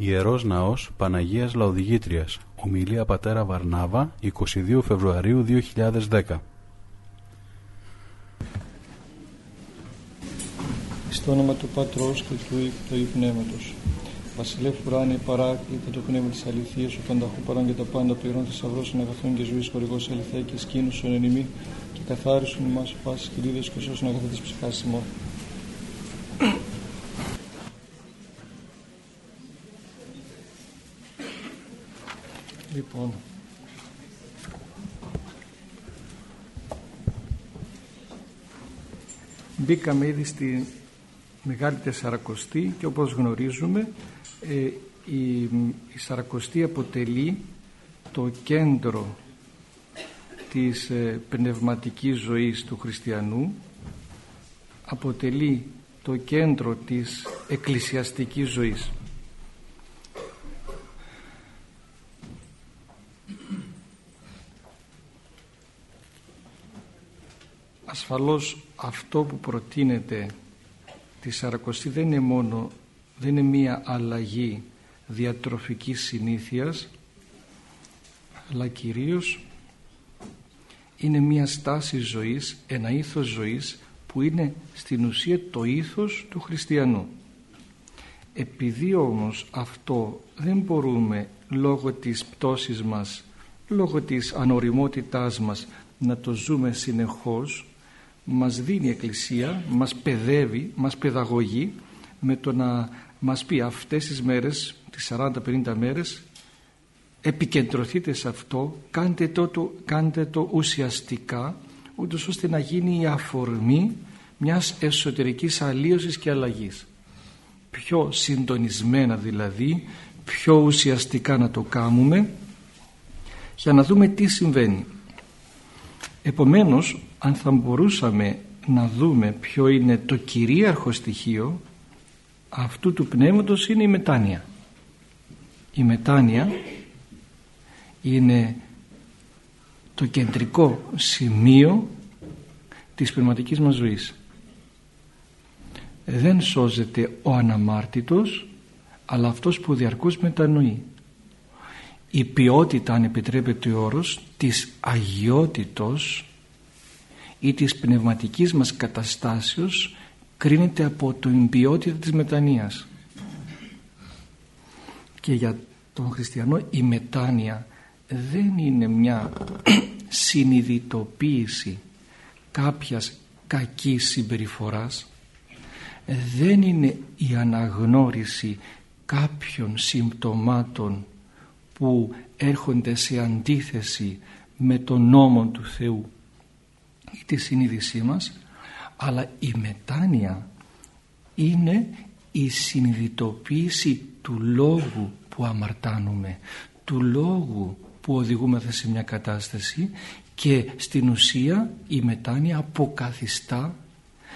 Ιερός Ναός Παναγίας Λαοδηγήτριας. Ομιλία Πατέρα Βαρνάβα 22 Φεβρουαρίου 2010 Στο όνομα του Πατρός και του Υιού του Πνεύματος. Βασιλεύ Ουράνη παράκλητε το πνεύμα της αληθείας ο πανταχού παρόν και τα πάντα πληρών θησαυρός των αγαθών και ζωής χορηγός αληθέα και σκήνωσον εν ημί και καθάρισον ημάς πάσης κυρίδες και σώσον αγαθά της ψυχάς ημών. Λοιπόν, μπήκαμε ήδη στη Μεγάλη Τεσσαρακοστή και όπως γνωρίζουμε ε, η, η Σαρακοστή αποτελεί το κέντρο της ε, πνευματικής ζωής του χριστιανού αποτελεί το κέντρο της εκκλησιαστικής ζωής ασφαλώς αυτό που προτείνεται τη Σαρακοστή δεν είναι μόνο δεν είναι μία αλλαγή διατροφικής συνήθειας αλλά κυρίως είναι μία στάση ζωής, ένα ήθος ζωής που είναι στην ουσία το ήθος του χριστιανού. Επειδή όμως αυτό δεν μπορούμε λόγω της πτώσης μας, λόγω της ανοριμότητάς μας να το ζούμε συνεχώς μας δίνει η Εκκλησία, μας παιδεύει, μας παιδαγωγεί με το να μας πει αυτές τις μέρες, τις 40-50 μέρες επικεντρωθείτε σε αυτό, κάντε το, κάντε το ουσιαστικά ούτως ώστε να γίνει η αφορμή μιας εσωτερικής αλλίωσης και αλλαγής. Πιο συντονισμένα δηλαδή, πιο ουσιαστικά να το κάνουμε για να δούμε τι συμβαίνει. Επομένως, αν θα μπορούσαμε να δούμε ποιο είναι το κυρίαρχο στοιχείο αυτού του πνεύματος είναι η μετάνοια. Η μετάνοια είναι το κεντρικό σημείο της πνευματικής μας ζωής. Δεν σώζεται ο αναμάρτητος αλλά αυτός που διαρκώς μετανοεί. Η ποιότητα αν επιτρέπεται ο όρος της αγιότητος ή της πνευματικής μας καταστάσεως κρίνεται από την ποιότητα της μετανοίας. Και για τον χριστιανό η μετάνοια δεν είναι μια συνειδητοποίηση κάποιας κακής συμπεριφοράς. Δεν είναι η αναγνώριση κάποιων συμπτωμάτων που έρχονται σε αντίθεση με τον νόμο του Θεού ή τη συνείδησή μας αλλά η μετάνοια είναι η συνειδητοποίηση του λόγου που αμαρτάνουμε του λόγου που οδηγούμε σε μια κατάσταση και στην ουσία η μετάνοια αποκαθιστά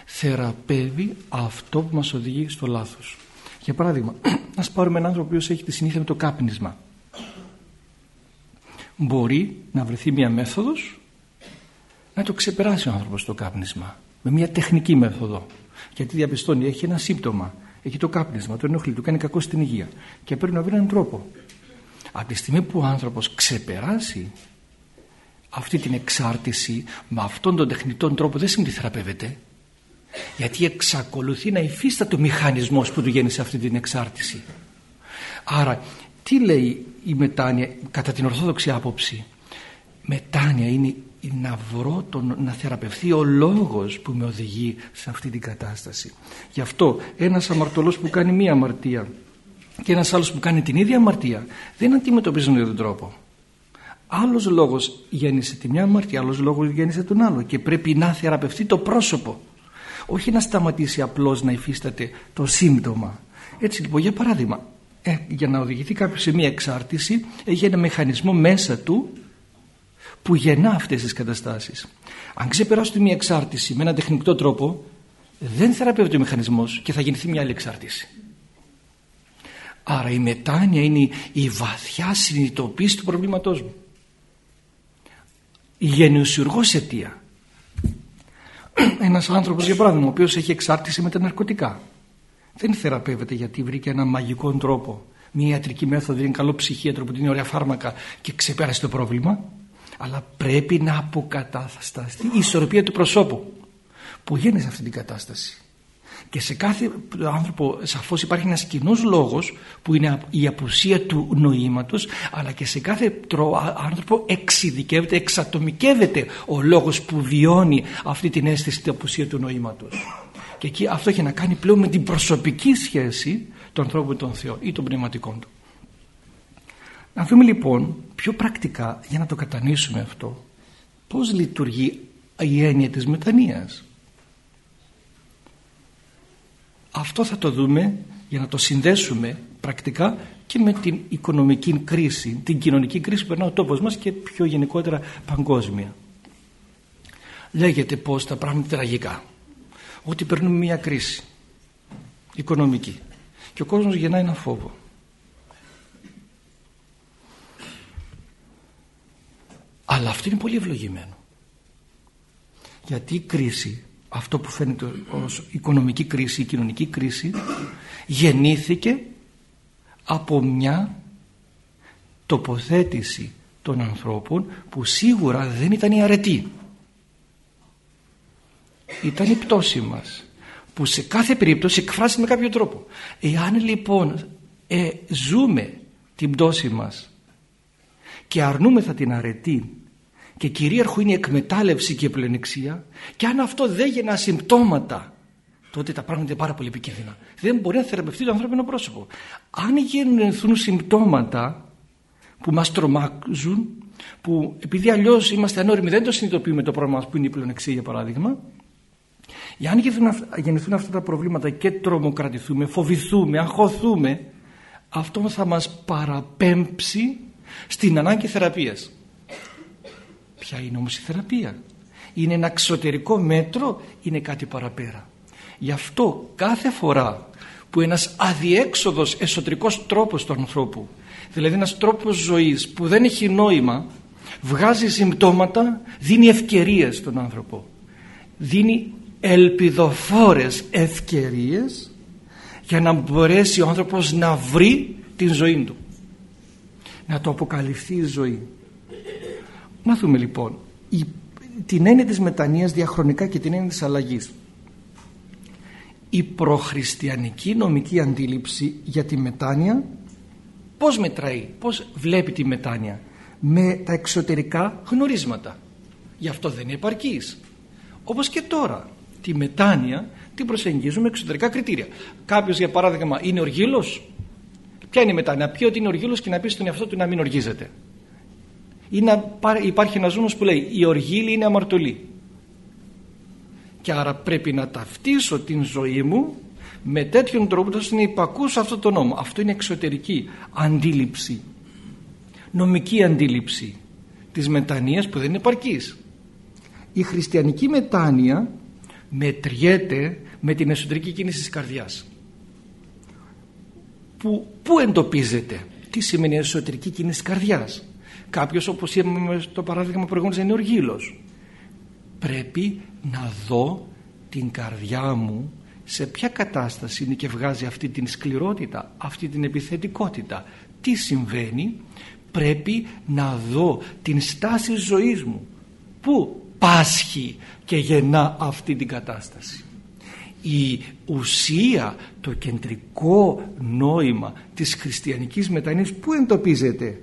θεραπεύει αυτό που μας οδηγεί στο λάθος. Για παράδειγμα ας πάρουμε έναν άνθρωπο που έχει τη συνήθεια με το κάπνισμα μπορεί να βρεθεί μια μέθοδος να το ξεπεράσει ο άνθρωπος το κάπνισμα με μια τεχνική μέθοδο. Γιατί διαπιστώνει έχει ένα σύμπτωμα έχει το κάπνισμα, το ενοχλεί, του κάνει κακό στην υγεία και πρέπει να βρει έναν τρόπο. Από τη στιγμή που ο άνθρωπος ξεπεράσει αυτή την εξάρτηση με αυτόν τον τεχνητό τρόπο δεν συμπληθεραπεύεται γιατί εξακολουθεί να υφίσταται ο μηχανισμός που του γέννησε αυτή την εξάρτηση. Άρα τι λέει η μετάνοια κατά την ορθόδοξη άποψη μετάνοια είναι να βρω τον, να θεραπευθεί ο λόγος που με οδηγεί σε αυτή την κατάσταση γι' αυτό ένας αμαρτωλός που κάνει μία αμαρτία και ένας άλλος που κάνει την ίδια αμαρτία δεν αντιμετωπίζουν τον τρόπο. Άλλος λόγος γέννησε τη μια αμαρτία άλλος λόγος γέννησε τον άλλο και πρέπει να θεραπευτεί το πρόσωπο. Όχι να σταματήσει απλώς να υφίσταται το σύμπτωμα. Έτσι λοιπόν για παράδειγμα ε, για να οδηγηθεί κάποιος σε μια εξάρτηση έχει ένα μηχανισμό μέσα του που γεννά αυτές τις καταστάσεις. Αν ξεπεράσω μια εξάρτηση με έναν τεχνικό τρόπο δεν θεραπεύεται ο μηχανισμός και θα γεννηθεί μια άλλη εξάρτηση. Άρα η μετάνοια είναι η βαθιά συνειδητοποίηση του προβλήματός μου. Η γεννησιουργός αιτία. Ένας άνθρωπος για παράδειγμα ο οποίος έχει εξάρτηση με τα ναρκωτικά δεν θεραπεύεται γιατί βρήκε έναν μαγικό τρόπο Μια ιατρική μέθοδο είναι καλό ψυχίατρο που δίνει ωραία φάρμακα και ξεπέρασε το πρόβλημα. Αλλά πρέπει να αποκατασταθεί η ισορροπία του προσώπου που γίνει σε αυτή την κατάσταση. Και σε κάθε άνθρωπο σαφώς υπάρχει ένας κοινός λόγος που είναι η απουσία του νοήματος αλλά και σε κάθε άνθρωπο εξειδικεύεται, εξατομικεύεται ο λόγος που βιώνει αυτή την αίσθηση την απουσία του νοήματος. Και εκεί αυτό έχει να κάνει πλέον με την προσωπική σχέση του ανθρώπου με τον Θεό ή των πνευματικών του. Να δούμε λοιπόν πιο πρακτικά για να το κατανοήσουμε αυτό πώς λειτουργεί η έννοια της μετανοίας. Αυτό θα το δούμε για να το συνδέσουμε πρακτικά και με την οικονομική κρίση, την κοινωνική κρίση που περνά ο τόπος μας και πιο γενικότερα παγκόσμια. Λέγεται πως τα πράγματα τραγικά. Ότι περνούμε μια κρίση οικονομική και ο κόσμος γεννάει ένα φόβο. Αλλά αυτό είναι πολύ ευλογημένο. Γιατί η κρίση αυτό που φαίνεται ως οικονομική κρίση, η κοινωνική κρίση γεννήθηκε από μια τοποθέτηση των ανθρώπων που σίγουρα δεν ήταν η αρετή. Ήταν η πτώση μας που σε κάθε περίπτωση εκφράζει με κάποιο τρόπο. Εάν λοιπόν ε, ζούμε την πτώση μας και αρνούμεθα την αρετή και κυρίαρχο είναι η εκμετάλλευση και η πλενεξία και αν αυτό δεν γεννά συμπτώματα τότε τα πράγματα είναι πάρα πολύ επικίνδυνα. Δεν μπορεί να θεραπευτεί το ανθρώπινο πρόσωπο. Αν γεννηθούν συμπτώματα που μας τρομάζουν, που επειδή αλλιώς είμαστε ανώριμοι δεν το συνειδητοποιούμε το πρόβλημα μας που είναι η πλενεξία για παράδειγμα, αν γεννηθούν αυτά τα προβλήματα και τρομοκρατηθούμε, φοβηθούμε, αγχωθούμε, αυτό θα μας παραπέμψει στην ανάγκη θεραπείας. Ποια είναι όμως η θεραπεία; Είναι ένα εξωτερικό μέτρο, είναι κάτι παραπέρα. Γι' αυτό κάθε φορά που ένας αδιέξοδος εσωτερικός τρόπος του ανθρώπου, δηλαδή ένας τρόπος ζωής που δεν έχει νόημα, βγάζει συμπτώματα, δίνει ευκαιρίες στον άνθρωπο. Δίνει ελπιδοφόρες ευκαιρίες για να μπορέσει ο άνθρωπος να βρει την ζωή του. Να το αποκαλυφθεί η ζωή. Να δούμε λοιπόν η, την έννοια της μετανοίας διαχρονικά και την έννοια της αλλαγής. Η προχριστιανική νομική αντίληψη για τη μετάνοια πώς μετράει, πώς βλέπει τη μετάνοια; Με τα εξωτερικά γνωρίσματα. Γι' αυτό δεν είναι επαρκής. Όπως και τώρα τη μετάνοια την προσεγγίζουμε εξωτερικά κριτήρια. Κάποιος για παράδειγμα είναι οργήλος. Ποια είναι η μετάνοια, πει ότι είναι οργήλος και να πει στον εαυτό του να μην οργίζεται υπάρχει ένας νόμος που λέει η οργήλη είναι αμαρτωλή και άρα πρέπει να ταυτίσω την ζωή μου με τέτοιον τρόπο ώστε να υπακούσω αυτό το νόμο αυτό είναι εξωτερική αντίληψη νομική αντίληψη της μετανοίας που δεν είναι επαρκής η χριστιανική μετάνοια μετριέται με την εσωτερική κίνηση της καρδιάς. Που, πού εντοπίζεται; Τι σημαίνει εσωτερική κίνηση της καρδιάς; Κάποιος όπως είπαμε στο παράδειγμα προηγούμενος είναι οργήλος πρέπει να δω την καρδιά μου σε ποια κατάσταση είναι και βγάζει αυτή την σκληρότητα αυτή την επιθετικότητα. Τι συμβαίνει; Πρέπει να δω την στάση ζωής μου. Που πάσχει και γεννά αυτή την κατάσταση η ουσία το κεντρικό νόημα της χριστιανικής μετανοίας που εντοπίζεται;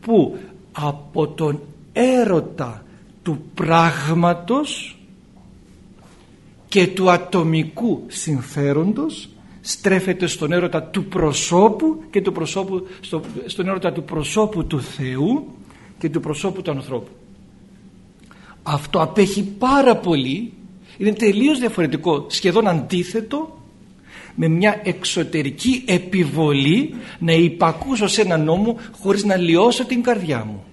Που από τον έρωτα του πράγματος και του ατομικού συμφέροντος στρέφεται στον έρωτα του προσώπου και του προσώπου, στο, στον έρωτα του προσώπου του Θεού και του προσώπου του ανθρώπου. Αυτό απέχει πάρα πολύ, είναι τελείως διαφορετικό, σχεδόν αντίθετο με μια εξωτερική επιβολή να υπακούσω σε έναν νόμο χωρίς να λιώσω την καρδιά μου.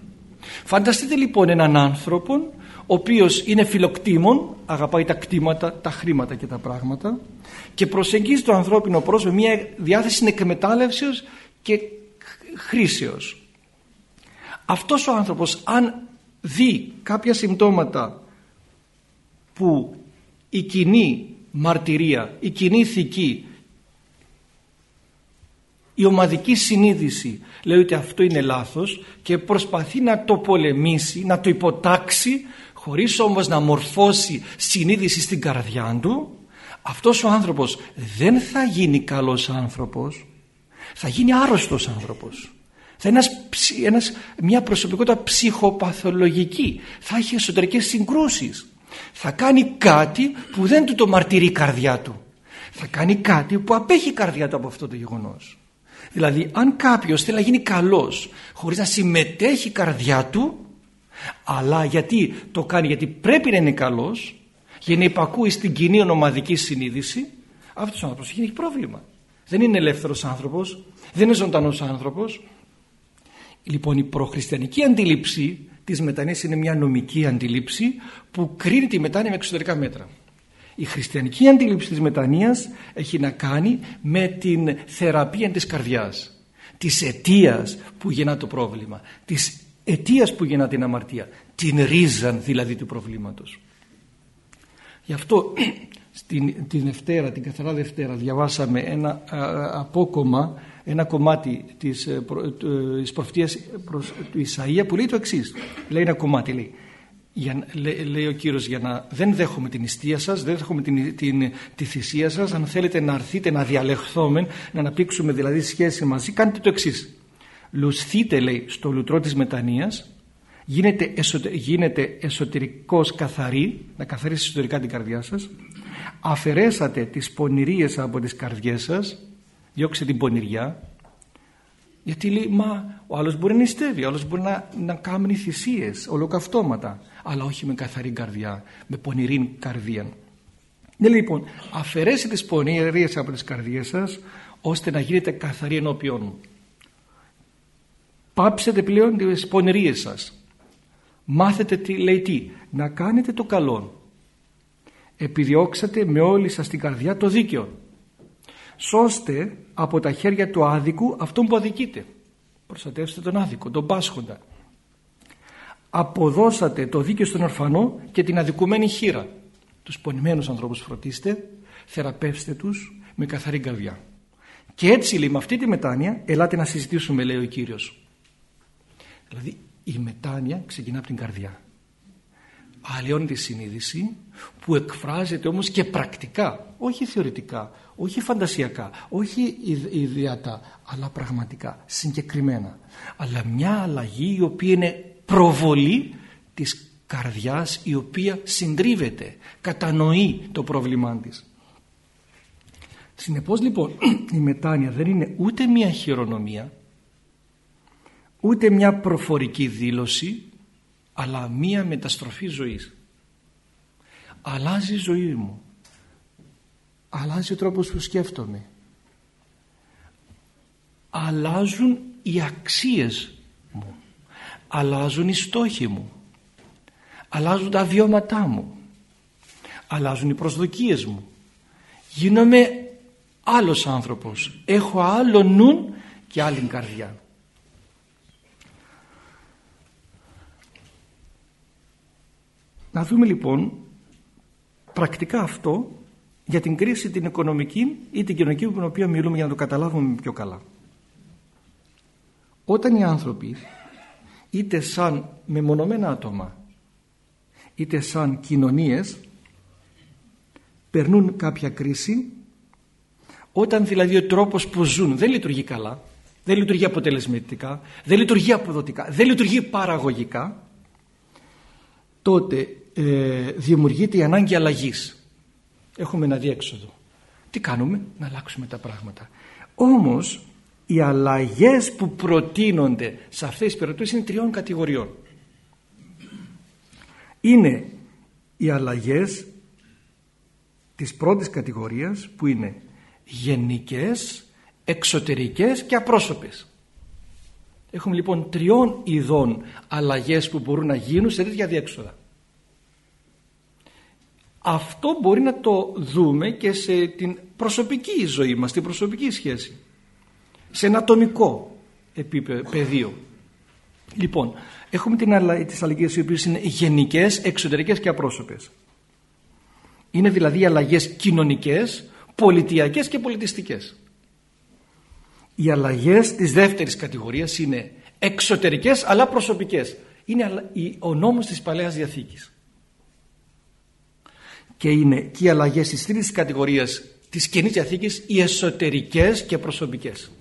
Φανταστείτε λοιπόν έναν άνθρωπο ο οποίος είναι φιλοκτήμων, αγαπάει τα κτήματα, τα χρήματα και τα πράγματα και προσεγγίζει το ανθρώπινο πρόσωπο μια διάθεση εκμετάλλευσεως και χρήσεως. Αυτός ο άνθρωπος αν δει κάποια συμπτώματα που η κοινή μαρτυρία, η κοινή ηθική η ομαδική συνείδηση λέει ότι αυτό είναι λάθος και προσπαθεί να το πολεμήσει, να το υποτάξει χωρίς όμως να μορφώσει συνείδηση στην καρδιά του αυτός ο άνθρωπος δεν θα γίνει καλός άνθρωπος θα γίνει άρρωστος άνθρωπος θα είναι ένας, μια προσωπικότητα ψυχοπαθολογική. Θα έχει εσωτερικές συγκρούσεις. Θα κάνει κάτι που δεν του το μαρτυρεί η καρδιά του. Θα κάνει κάτι που απέχει η καρδιά του από αυτό το γεγονός. Δηλαδή αν κάποιος θέλει να γίνει καλός χωρίς να συμμετέχει η καρδιά του αλλά γιατί το κάνει γιατί πρέπει να είναι καλός για να υπακούει στην κοινή ονομαδική συνείδηση αυτός ο άνθρωπος έχει πρόβλημα. Δεν είναι ελεύθερος άνθρωπος δεν είναι ζωντανός άνθρωπος λοιπόν η προχριστιανική αντίληψη της μετανοίας είναι μια νομική αντίληψη που κρίνει τη μετάνοια με εξωτερικά μέτρα. Η χριστιανική αντίληψη της μετανοίας έχει να κάνει με την θεραπεία της καρδιάς της αιτίας που γεννά το πρόβλημα της αιτίας που γεννά την αμαρτία την ρίζα δηλαδή του προβλήματος. Γι' αυτό στην, την Δευτέρα, την καθαρά Δευτέρα διαβάσαμε ένα απόκομα ένα κομμάτι της, ε, ε, της προφητείας προς, του Ισαΐα που λέει το εξής. λέει ένα κομμάτι λέει για, λέει ο Κύριος για να δεν δέχομαι την ιστία σας δεν δέχομαι την, την, τη θυσία σας αν θέλετε να αρθείτε να διαλεχθούμε να αναπτύξουμε δηλαδή σχέση μαζί κάντε το εξής. λουσθείτε λέει στο λουτρό της μετανοίας γίνετε, εσωτε, γίνετε εσωτερικός καθαρή να καθαρίσει εσωτερικά την καρδιά σας αφαιρέσατε τις πονηρίες από τις καρδιές σας διώξτε την πονηριά. Γιατί λέει μα ο άλλος μπορεί να νηστεύει ο άλλος μπορεί να, να κάνει θυσίες ολοκαυτώματα αλλά όχι με καθαρή καρδιά με πονηρή καρδία ναι λοιπόν αφαιρέσετε τις πονηρίες από τις καρδιές σας ώστε να γίνετε καθαροί ενώπιόν μου. Πάψετε πλέον τις πονηρίες σας. Μάθετε τι λέει τι να κάνετε το καλό. Επιδιώξατε με όλη σας την καρδιά το δίκαιο σώστε από τα χέρια του άδικου αυτόν που αδικείται προστατεύστε τον άδικο, τον πάσχοντα. Αποδώσατε το δίκαιο στον ορφανό και την αδικουμένη χείρα. Τους πονημένους ανθρώπους φροντίστε θεραπεύστε τους με καθαρή καρδιά. Και έτσι λέει με αυτή τη μετάνοια ελάτε να συζητήσουμε λέει ο Κύριος. Δηλαδή η μετάνοια ξεκινά από την καρδιά. Αλλοιώνει τη συνείδηση που εκφράζεται όμως και πρακτικά όχι θεωρητικά, όχι φαντασιακά όχι ιδεατά αλλά πραγματικά, συγκεκριμένα. Αλλά μια αλλαγή η οποία είναι προβολή της καρδιάς η οποία συντρίβεται κατανοεί το πρόβλημά της. Συνεπώς λοιπόν η μετάνοια δεν είναι ούτε μια χειρονομία ούτε μια προφορική δήλωση αλλά μία μεταστροφή ζωής. Αλλάζει η ζωή μου αλλάζει ο τρόπος που σκέφτομαι. Αλλάζουν οι αξίες μου. Αλλάζουν οι στόχοι μου. Αλλάζουν τα βιώματά μου. Αλλάζουν οι προσδοκίες μου. Γίνομαι άλλος άνθρωπος. Έχω άλλο νου και άλλη καρδιά. Να δούμε λοιπόν πρακτικά αυτό για την κρίση την οικονομική ή την κοινωνική με την οποία μιλούμε για να το καταλάβουμε πιο καλά. Όταν οι άνθρωποι είτε σαν μεμονωμένα άτομα είτε σαν κοινωνίες περνούν κάποια κρίση όταν δηλαδή ο τρόπος που ζουν δεν λειτουργεί καλά δεν λειτουργεί αποτελεσματικά δεν λειτουργεί αποδοτικά δεν λειτουργεί παραγωγικά τότε ε, δημιουργείται η ανάγκη αλλαγής. Έχουμε ένα διέξοδο. Τι κάνουμε; Να αλλάξουμε τα πράγματα. Όμως οι αλλαγές που προτείνονται σε αυτές τις περιπτώσεις είναι τριών κατηγοριών. Είναι οι αλλαγές της πρώτης κατηγορίας που είναι γενικές, εξωτερικές και απρόσωπες. Έχουμε λοιπόν τριών ειδών αλλαγές που μπορούν να γίνουν σε τέτοια διέξοδα. Αυτό μπορεί να το δούμε και σε την προσωπική ζωή μας, την προσωπική σχέση. Σε ένα ατομικό επίπεδο, πεδίο. Λοιπόν, έχουμε την, τις αλλαγές οι οποίες είναι γενικές, εξωτερικές και απρόσωπες. Είναι δηλαδή αλλαγές κοινωνικές, πολιτιακές και πολιτιστικές. οι αλλαγές της δεύτερης κατηγορίας είναι εξωτερικές αλλά προσωπικές. Είναι ο νόμος της Παλαιάς Διαθήκης. Και είναι και οι αλλαγές της τρίτης κατηγορίας της Καινής Διαθήκης οι εσωτερικές και προσωπικές.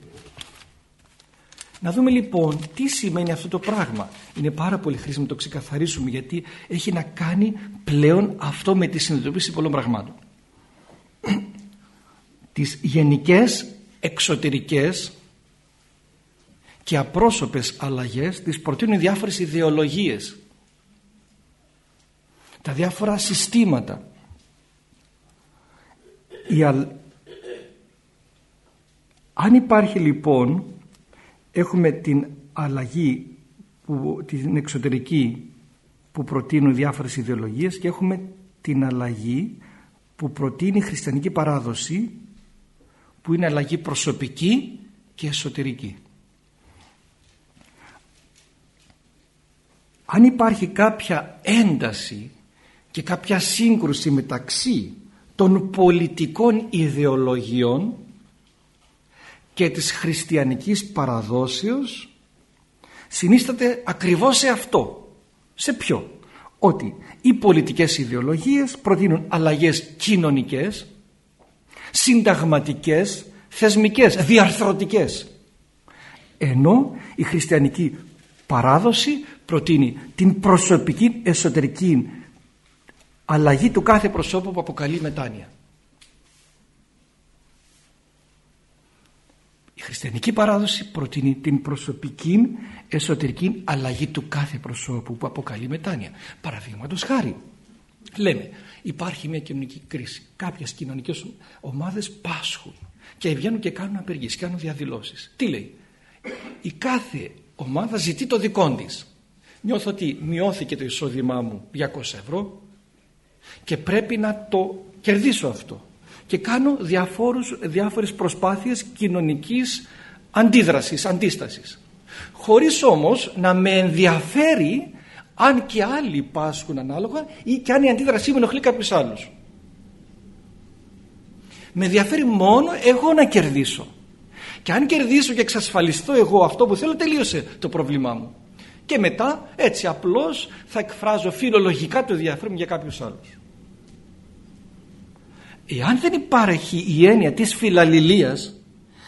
Να δούμε λοιπόν τι σημαίνει αυτό το πράγμα. Είναι πάρα πολύ χρήσιμο να το ξεκαθαρίσουμε γιατί έχει να κάνει πλέον αυτό με τη συνειδητοποίηση πολλών πραγμάτων. Τις γενικές εξωτερικές και απρόσωπες αλλαγές τις προτείνουν διάφορες ιδεολογίες τα διάφορα συστήματα αν υπάρχει λοιπόν έχουμε την αλλαγή που, την εξωτερική που προτείνουν διάφορες ιδεολογίες και έχουμε την αλλαγή που προτείνει η χριστιανική παράδοση που είναι αλλαγή προσωπική και εσωτερική. Αν υπάρχει κάποια ένταση και κάποια σύγκρουση μεταξύ των πολιτικών ιδεολογιών και της χριστιανικής παραδόσεως συνίσταται ακριβώς σε αυτό. Σε ποιο; Ότι οι πολιτικές ιδεολογίες προτείνουν αλλαγές κοινωνικές, συνταγματικές, θεσμικές, διαρθρωτικές. Ενώ η χριστιανική παράδοση προτείνει την προσωπική εσωτερική αλλαγή του κάθε προσώπου που αποκαλεί μετάνοια. Η χριστιανική παράδοση προτείνει την προσωπική εσωτερική αλλαγή του κάθε προσώπου που αποκαλεί μετάνοια. Παραδείγματος χάρη, λέμε υπάρχει μια κοινωνική κρίση. Κάποιες κοινωνικές ομάδες πάσχουν και βγαίνουν και κάνουν απεργίες, κάνουν διαδηλώσεις. Τι λέει, η κάθε ομάδα ζητεί το δικό της. Νιώθω ότι μειώθηκε το εισόδημά μου 200 ευρώ και πρέπει να το κερδίσω αυτό και κάνω διαφόρους, διάφορες προσπάθειες κοινωνικής αντίδρασης, αντίστασης. Χωρίς όμως να με ενδιαφέρει αν και άλλοι πάσχουν ανάλογα ή και αν η αντίδρασή μου ενοχλεί κάποιους άλλους. Με ενδιαφέρει μόνο εγώ να κερδίσω. Και αν κερδίσω και εξασφαλιστώ εγώ αυτό που θέλω τελείωσε το πρόβλημά μου. Και μετά έτσι απλώς θα εκφράζω φιλολογικά το ενδιαφέρον για κάποιους άλλους. Εάν δεν υπάρχει η έννοια της φιλαλληλίας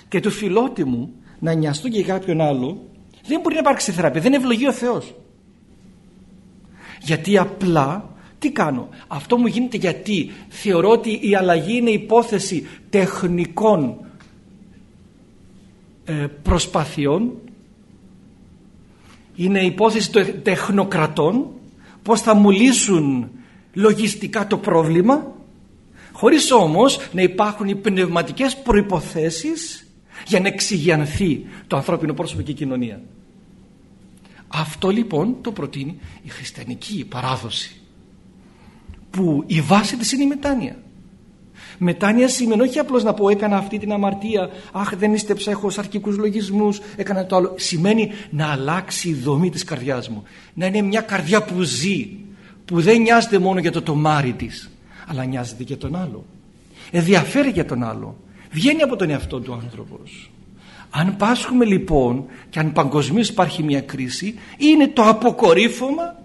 και του φιλότιμου να νοιαστούν και κάποιον άλλο δεν μπορεί να υπάρξει θεραπεία, δεν ευλογεί ο Θεός. Γιατί απλά τι κάνω, αυτό μου γίνεται γιατί θεωρώ ότι η αλλαγή είναι υπόθεση τεχνικών ε, προσπαθειών είναι υπόθεση των τεχνοκρατών πως θα μου λύσουν λογιστικά το πρόβλημα χωρίς όμως να υπάρχουν οι πνευματικές προϋποθέσεις για να εξηγιανθεί το ανθρώπινο πρόσωπο και η κοινωνία. Αυτό λοιπόν το προτείνει η χριστιανική παράδοση που η βάση της είναι η μετάνοια. Μετάνοια σημαίνει όχι απλώς να πω έκανα αυτή την αμαρτία αχ δεν είστε έχω σαρκικούς λογισμούς έκανα το άλλο σημαίνει να αλλάξει η δομή της καρδιάς μου να είναι μια καρδιά που ζει που δεν νοιάζεται μόνο για το τομάρι της αλλά νοιάζεται για τον άλλο. Ενδιαφέρει για τον άλλο. Βγαίνει από τον εαυτό του άνθρωπος. Αν πάσχουμε λοιπόν και αν παγκοσμίως υπάρχει μια κρίση είναι το αποκορύφωμα.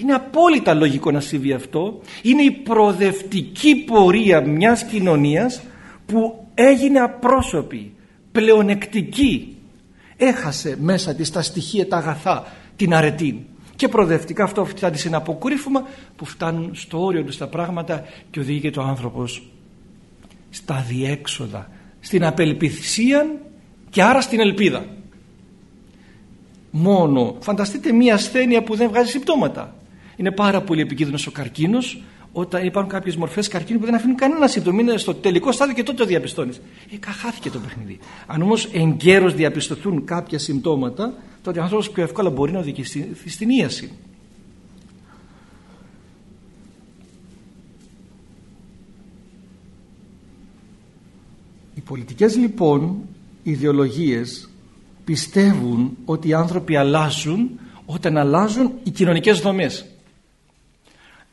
Είναι απόλυτα λογικό να συμβεί αυτό. Είναι η προοδευτική πορεία μιας κοινωνίας που έγινε απρόσωπη πλεονεκτική. Έχασε μέσα της τα στοιχεία τα αγαθά την αρετή και προοδευτικά αυτό φτάνει σε ένα αποκορύφωμα που φτάνουν στο όριο τους τα πράγματα και οδηγείται ο άνθρωπος στα διέξοδα στην απελπισία και άρα στην ελπίδα μόνο φανταστείτε μια ασθένεια που δεν βγάζει συμπτώματα είναι πάρα πολύ επικίνδυνος ο καρκίνος όταν υπάρχουν κάποιες μορφές καρκίνου που δεν αφήνουν κανένα σύμπτωμα. Είναι στο τελικό στάδιο και τότε το διαπιστώνεις. Ε, καχάθηκε το παιχνίδι. Αν όμως εγκαίρως διαπιστωθούν κάποια συμπτώματα, τότε ο άνθρωπος πιο εύκολα μπορεί να οδηγηθεί στην ίαση. Οι πολιτικές λοιπόν ιδεολογίες πιστεύουν ότι οι άνθρωποι αλλάζουν όταν αλλάζουν οι κοινωνικές δομές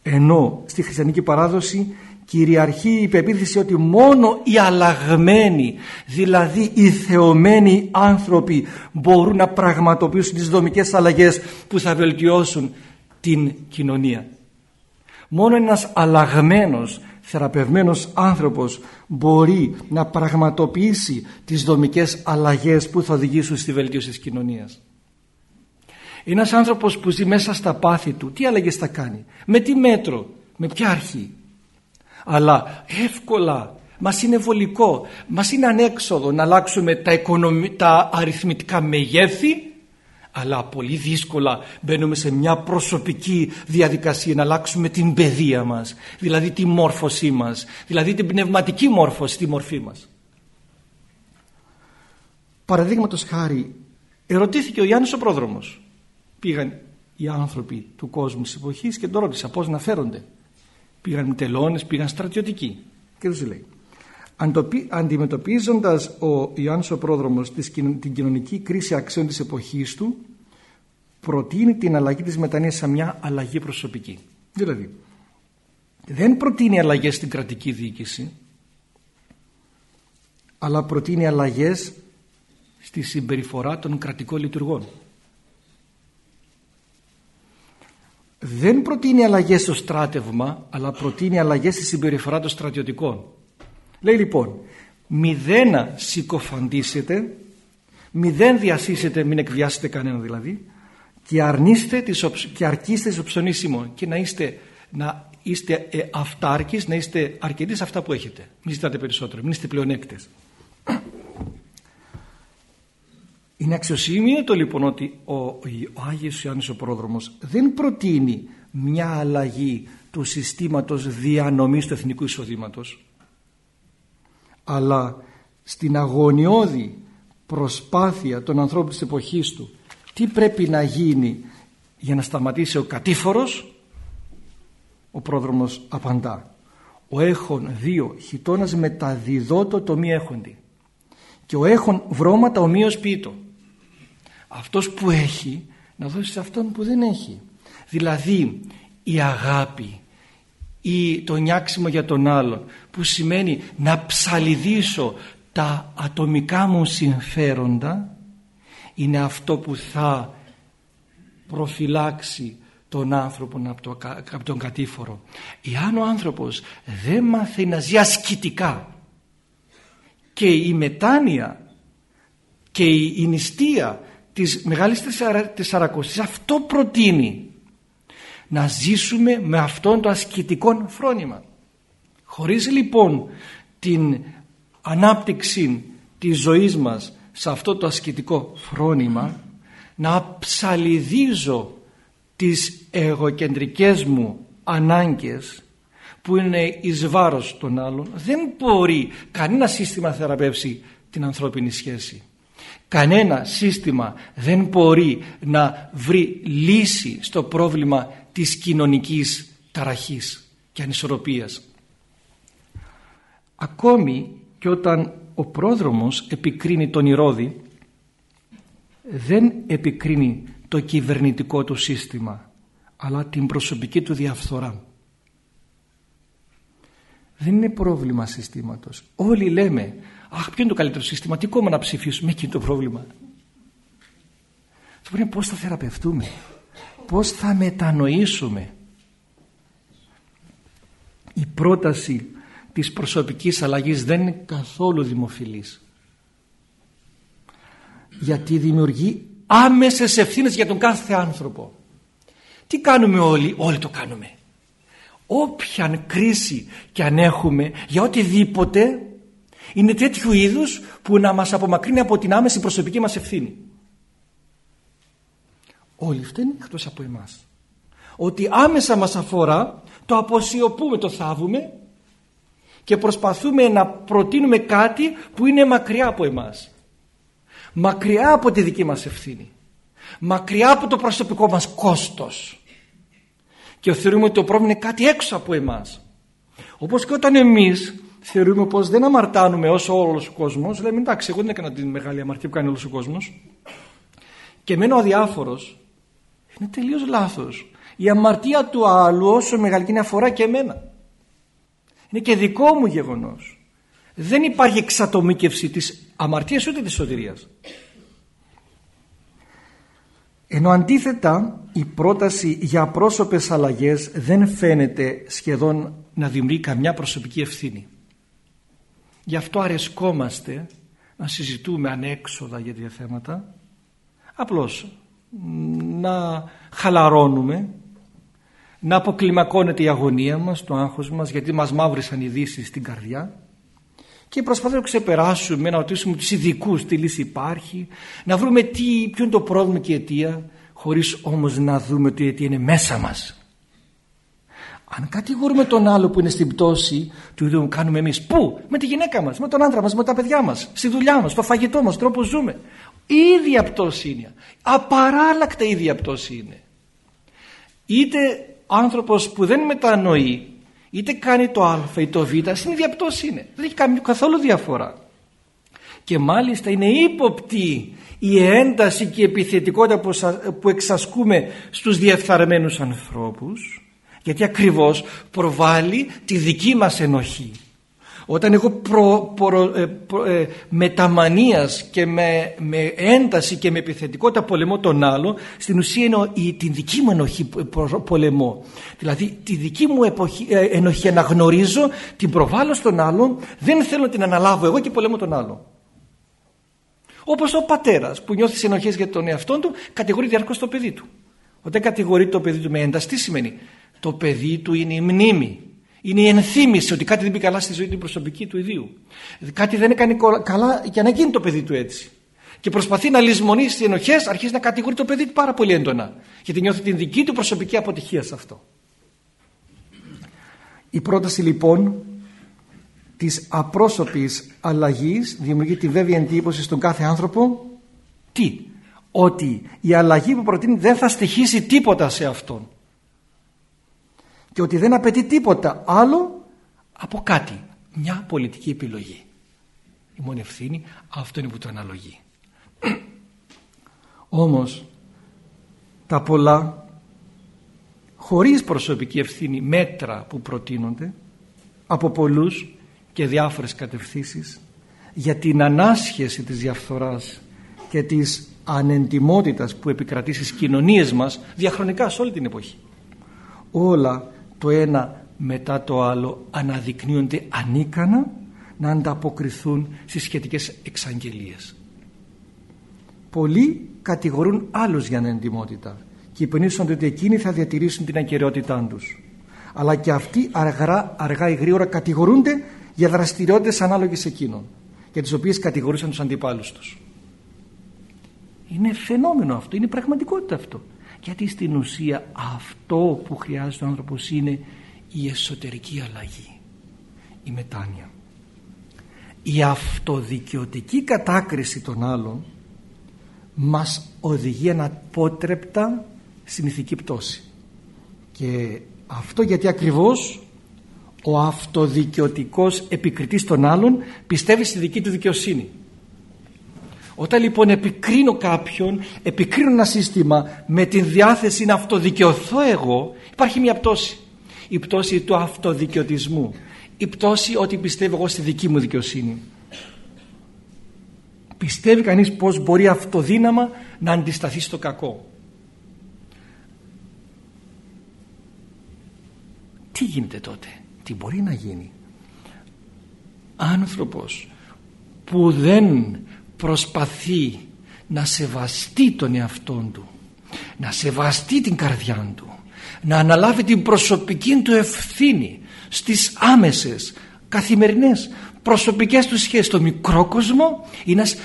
ενώ στη χριστιανική παράδοση κυριαρχεί η πεποίθηση ότι μόνο οι αλλαγμένοι, δηλαδή οι θεωμένοι άνθρωποι μπορούν να πραγματοποιήσουν τις δομικές αλλαγές που θα βελτιώσουν την κοινωνία. Μόνο ένας αλλαγμένος, θεραπευμένος άνθρωπος μπορεί να πραγματοποιήσει τις δομικές αλλαγές που θα οδηγήσουν στη βελτίωση της κοινωνίας. Ένας άνθρωπος που ζει μέσα στα πάθη του, τι αλλαγές θα κάνει, με τι μέτρο, με ποια αρχή; Αλλά εύκολα μας είναι βολικό, μας είναι ανέξοδο να αλλάξουμε τα, τα αριθμητικά μεγέθη αλλά πολύ δύσκολα μπαίνουμε σε μια προσωπική διαδικασία να αλλάξουμε την παιδεία μας, δηλαδή τη μόρφωσή μας, δηλαδή την πνευματική μόρφωση, τη μορφή μας. Παραδείγματος χάρη, ερωτήθηκε ο Γιάννης ο πρόδρομος. Πήγαν οι άνθρωποι του κόσμου της εποχής και τον ρώτησα πώς να φέρονται. Πήγαν τελώνες, πήγαν στρατιωτικοί. Και τους λέει, αντιμετωπίζοντας ο Ιωάννης ο Πρόδρομος την κοινωνική κρίση αξιών της εποχής του προτείνει την αλλαγή της μετανοίας σε μια αλλαγή προσωπική. Δηλαδή, δεν προτείνει αλλαγές στην κρατική διοίκηση αλλά προτείνει αλλαγές στη συμπεριφορά των κρατικών λειτουργών. Δεν προτείνει αλλαγές στο στράτευμα αλλά προτείνει αλλαγές στη συμπεριφορά των στρατιωτικών. Λέει λοιπόν μηδένα συκοφαντήσετε μηδέν διασύσετε μην εκβιάσετε κανένα δηλαδή και αρνείστε τις, και αρκείστε τις οψονήσιμο και να είστε, να είστε ε, αυτάρκεις, να είστε αρκετοί σε αυτά που έχετε. Μην ζητάτε περισσότερο, μην είστε πλεονέκτες. Είναι αξιοσημείωτο λοιπόν ότι ο, ο Άγιος Ιωάννης ο Πρόδρομος δεν προτείνει μια αλλαγή του συστήματος διανομής του εθνικού εισοδήματος αλλά στην αγωνιώδη προσπάθεια των ανθρώπων της εποχής του τι πρέπει να γίνει για να σταματήσει ο κατήφορος ο πρόδρομος απαντά ο έχων δύο χιτώνας μεταδιδότο το μη έχοντι και ο έχων βρώματα ομοίως ποιητο αυτός που έχει να δώσει σε αυτόν που δεν έχει δηλαδή η αγάπη ή το νιάξιμο για τον άλλον που σημαίνει να ψαλιδίσω τα ατομικά μου συμφέροντα είναι αυτό που θα προφυλάξει τον άνθρωπο από, τον κατήφορο. Εάν ο άνθρωπος δεν μάθει να ζει ασκητικά και η μετάνοια και η νηστεία της Μεγάλης Τεσσαρακοστής αυτό προτείνει να ζήσουμε με αυτόν το ασκητικό φρόνημα. Χωρίς λοιπόν την ανάπτυξη της ζωής μας σε αυτό το ασκητικό φρόνημα να ψαλιδίζω τις εγωκεντρικές μου ανάγκες που είναι εις βάρος των άλλων δεν μπορεί κανένα σύστημα να θεραπεύσει την ανθρώπινη σχέση κανένα σύστημα δεν μπορεί να βρει λύση στο πρόβλημα της κοινωνικής ταραχής και ανισορροπίας. Ακόμη και όταν ο πρόδρομος επικρίνει τον Ηρώδη δεν επικρίνει το κυβερνητικό του σύστημα αλλά την προσωπική του διαφθορά. Δεν είναι πρόβλημα συστήματος. Όλοι λέμε αχ ποιο είναι το καλύτερο σύστημα; Τι κόμμα να ψηφίσουμε; Εκεί το πρόβλημα. Το πρόβλημα πώς θα θεραπευτούμε. Πώς θα μετανοήσουμε. Η πρόταση της προσωπικής αλλαγής δεν είναι καθόλου δημοφιλής. Γιατί δημιουργεί άμεσες ευθύνες για τον κάθε άνθρωπο. Τι κάνουμε όλοι; Όλοι το κάνουμε. Όποια κρίση και αν έχουμε για οτιδήποτε είναι τέτοιου είδους που να μας απομακρύνει από την άμεση προσωπική μας ευθύνη. Όλοι φταίνουν εκτός από εμάς. Ότι άμεσα μας αφορά το αποσιωπούμε, το θάβουμε και προσπαθούμε να προτείνουμε κάτι που είναι μακριά από εμάς. Μακριά από τη δική μας ευθύνη. Μακριά από το προσωπικό μας κόστος. Και θεωρούμε ότι το πρόβλημα είναι κάτι έξω από εμάς. Όπως και όταν εμείς θεωρούμε πως δεν αμαρτάνουμε όσο όλος ο κόσμος λέμε εντάξει εγώ δεν έκανα την μεγάλη αμαρτία που κάνει όλος ο κόσμος και μένω αδιάφορος είναι τελείως λάθος η αμαρτία του άλλου όσο μεγάλη και είναι αφορά και εμένα Είναι και δικό μου γεγονός. Δεν υπάρχει εξατομίκευση της αμαρτίας ούτε της σωτηρίας. Ενώ αντίθετα η πρόταση για πρόσωπες αλλαγές δεν φαίνεται σχεδόν να δημιουργεί καμιά προσωπική ευθύνη. Γι' αυτό αρεσκόμαστε να συζητούμε ανέξοδα για τέτοια θέματα. Απλώς να χαλαρώνουμε, να αποκλιμακώνεται η αγωνία μας, το άγχος μας, γιατί μας μαύρισαν ειδήσεις στην καρδιά και προσπαθούμε να ξεπεράσουμε, να ρωτήσουμε τους ειδικούς τι λύση υπάρχει, να βρούμε τι, ποιο είναι το πρόβλημα και η αιτία, χωρίς όμως να δούμε ότι η αιτία είναι μέσα μας. Αν κατηγορούμε τον άλλο που είναι στην πτώση του ίδιου κάνουμε εμείς. Πού; Με τη γυναίκα μας, με τον άντρα μας, με τα παιδιά μας, στη δουλειά μας, στο φαγητό μας, τρόπο ζούμε. Η ίδια πτώση είναι. Απαράλλακτα η ίδια πτώση είναι. Είτε άνθρωπος που δεν μετανοεί, είτε κάνει το α ή το β, στην ίδια πτώση είναι. Δεν έχει καθόλου διαφορά. Και μάλιστα είναι ύποπτη η ένταση και η επιθετικότητα που εξασκούμε στους διεφθαρμένους ανθρώπους γιατί ακριβώς προβάλλει τη δική μας ενοχή. Όταν εγώ προ, προ, ε, ε, με ταμανίας και με, με ένταση και με επιθετικότητα πολεμώ τον άλλο στην ουσία είναι η, την δική μου ενοχή πολεμώ. Δηλαδή τη δική μου εποχή, ε, ενοχή αναγνωρίζω την προβάλλω στον άλλο δεν θέλω να την αναλάβω εγώ και πολεμώ τον άλλο όπως ο πατέρας που νιώθει ενοχές για τον εαυτό του κατηγορεί διαρκώς το παιδί του. Όταν κατηγορεί το παιδί του με ένταση τι σημαίνει; Το παιδί του είναι η μνήμη. Είναι η ενθύμηση ότι κάτι δεν πήγε καλά στη ζωή του προσωπική του ιδίου. Κάτι δεν έκανε καλά για να γίνει το παιδί του έτσι. Και προσπαθεί να λησμονήσει τις ενοχές, αρχίζει να κατηγορεί το παιδί του πάρα πολύ έντονα. Γιατί νιώθει την δική του προσωπική αποτυχία σε αυτό. Η πρόταση λοιπόν της απρόσωπης αλλαγής δημιουργεί τη βέβαιη εντύπωση στον κάθε άνθρωπο τι, ότι η αλλαγή που προτείνει δεν θα στοιχήσει τίποτα σε αυτόν και ότι δεν απαιτεί τίποτα άλλο από κάτι. Μια πολιτική επιλογή. Η μόνη ευθύνη αυτό είναι που το αναλογεί. Όμως τα πολλά χωρίς προσωπική ευθύνη μέτρα που προτείνονται από πολλούς και διάφορες κατευθύνσεις για την ανάσχεση της διαφθοράς και της ανεντιμότητας που επικρατεί στις κοινωνίες μας διαχρονικά σε όλη την εποχή. Όλα το ένα μετά το άλλο αναδεικνύονται ανίκανα να ανταποκριθούν στις σχετικές εξαγγελίες. Πολλοί κατηγορούν άλλους για ανεντιμότητα και υπενήσονται ότι εκείνοι θα διατηρήσουν την αγκαιρεότητά τους. Αλλά και αυτοί αργά, αργά ή γρήγορα κατηγορούνται για δραστηριότητες ανάλογες εκείνων για τις οποίες κατηγορούσαν τους αντιπάλους τους. Είναι φαινόμενο αυτό, είναι πραγματικότητα αυτό γιατί στην ουσία αυτό που χρειάζεται ο άνθρωπος είναι η εσωτερική αλλαγή η μετάνοια. Η αυτοδικαιωτική κατάκριση των άλλων μας οδηγεί αναπότρεπτα στην ηθική πτώση. Και αυτό γιατί ακριβώς ο αυτοδικαιωτικός επικριτής των άλλων πιστεύει στη δική του δικαιοσύνη όταν λοιπόν επικρίνω κάποιον, επικρίνω ένα σύστημα με την διάθεση να αυτοδικαιωθώ εγώ, υπάρχει μια πτώση. Η πτώση του αυτοδικαιωτισμού. Η πτώση ότι πιστεύω εγώ στη δική μου δικαιοσύνη. Πιστεύει κανείς πως μπορεί αυτοδύναμα να αντισταθεί στο κακό. Τι γίνεται τότε, τι μπορεί να γίνει; Άνθρωπος που δεν προσπαθεί να σεβαστεί τον εαυτόν του να σεβαστεί την καρδιά του να αναλάβει την προσωπική του ευθύνη στις άμεσες καθημερινές προσωπικές του σχέσεις. Στο μικρό κόσμο είναι ένας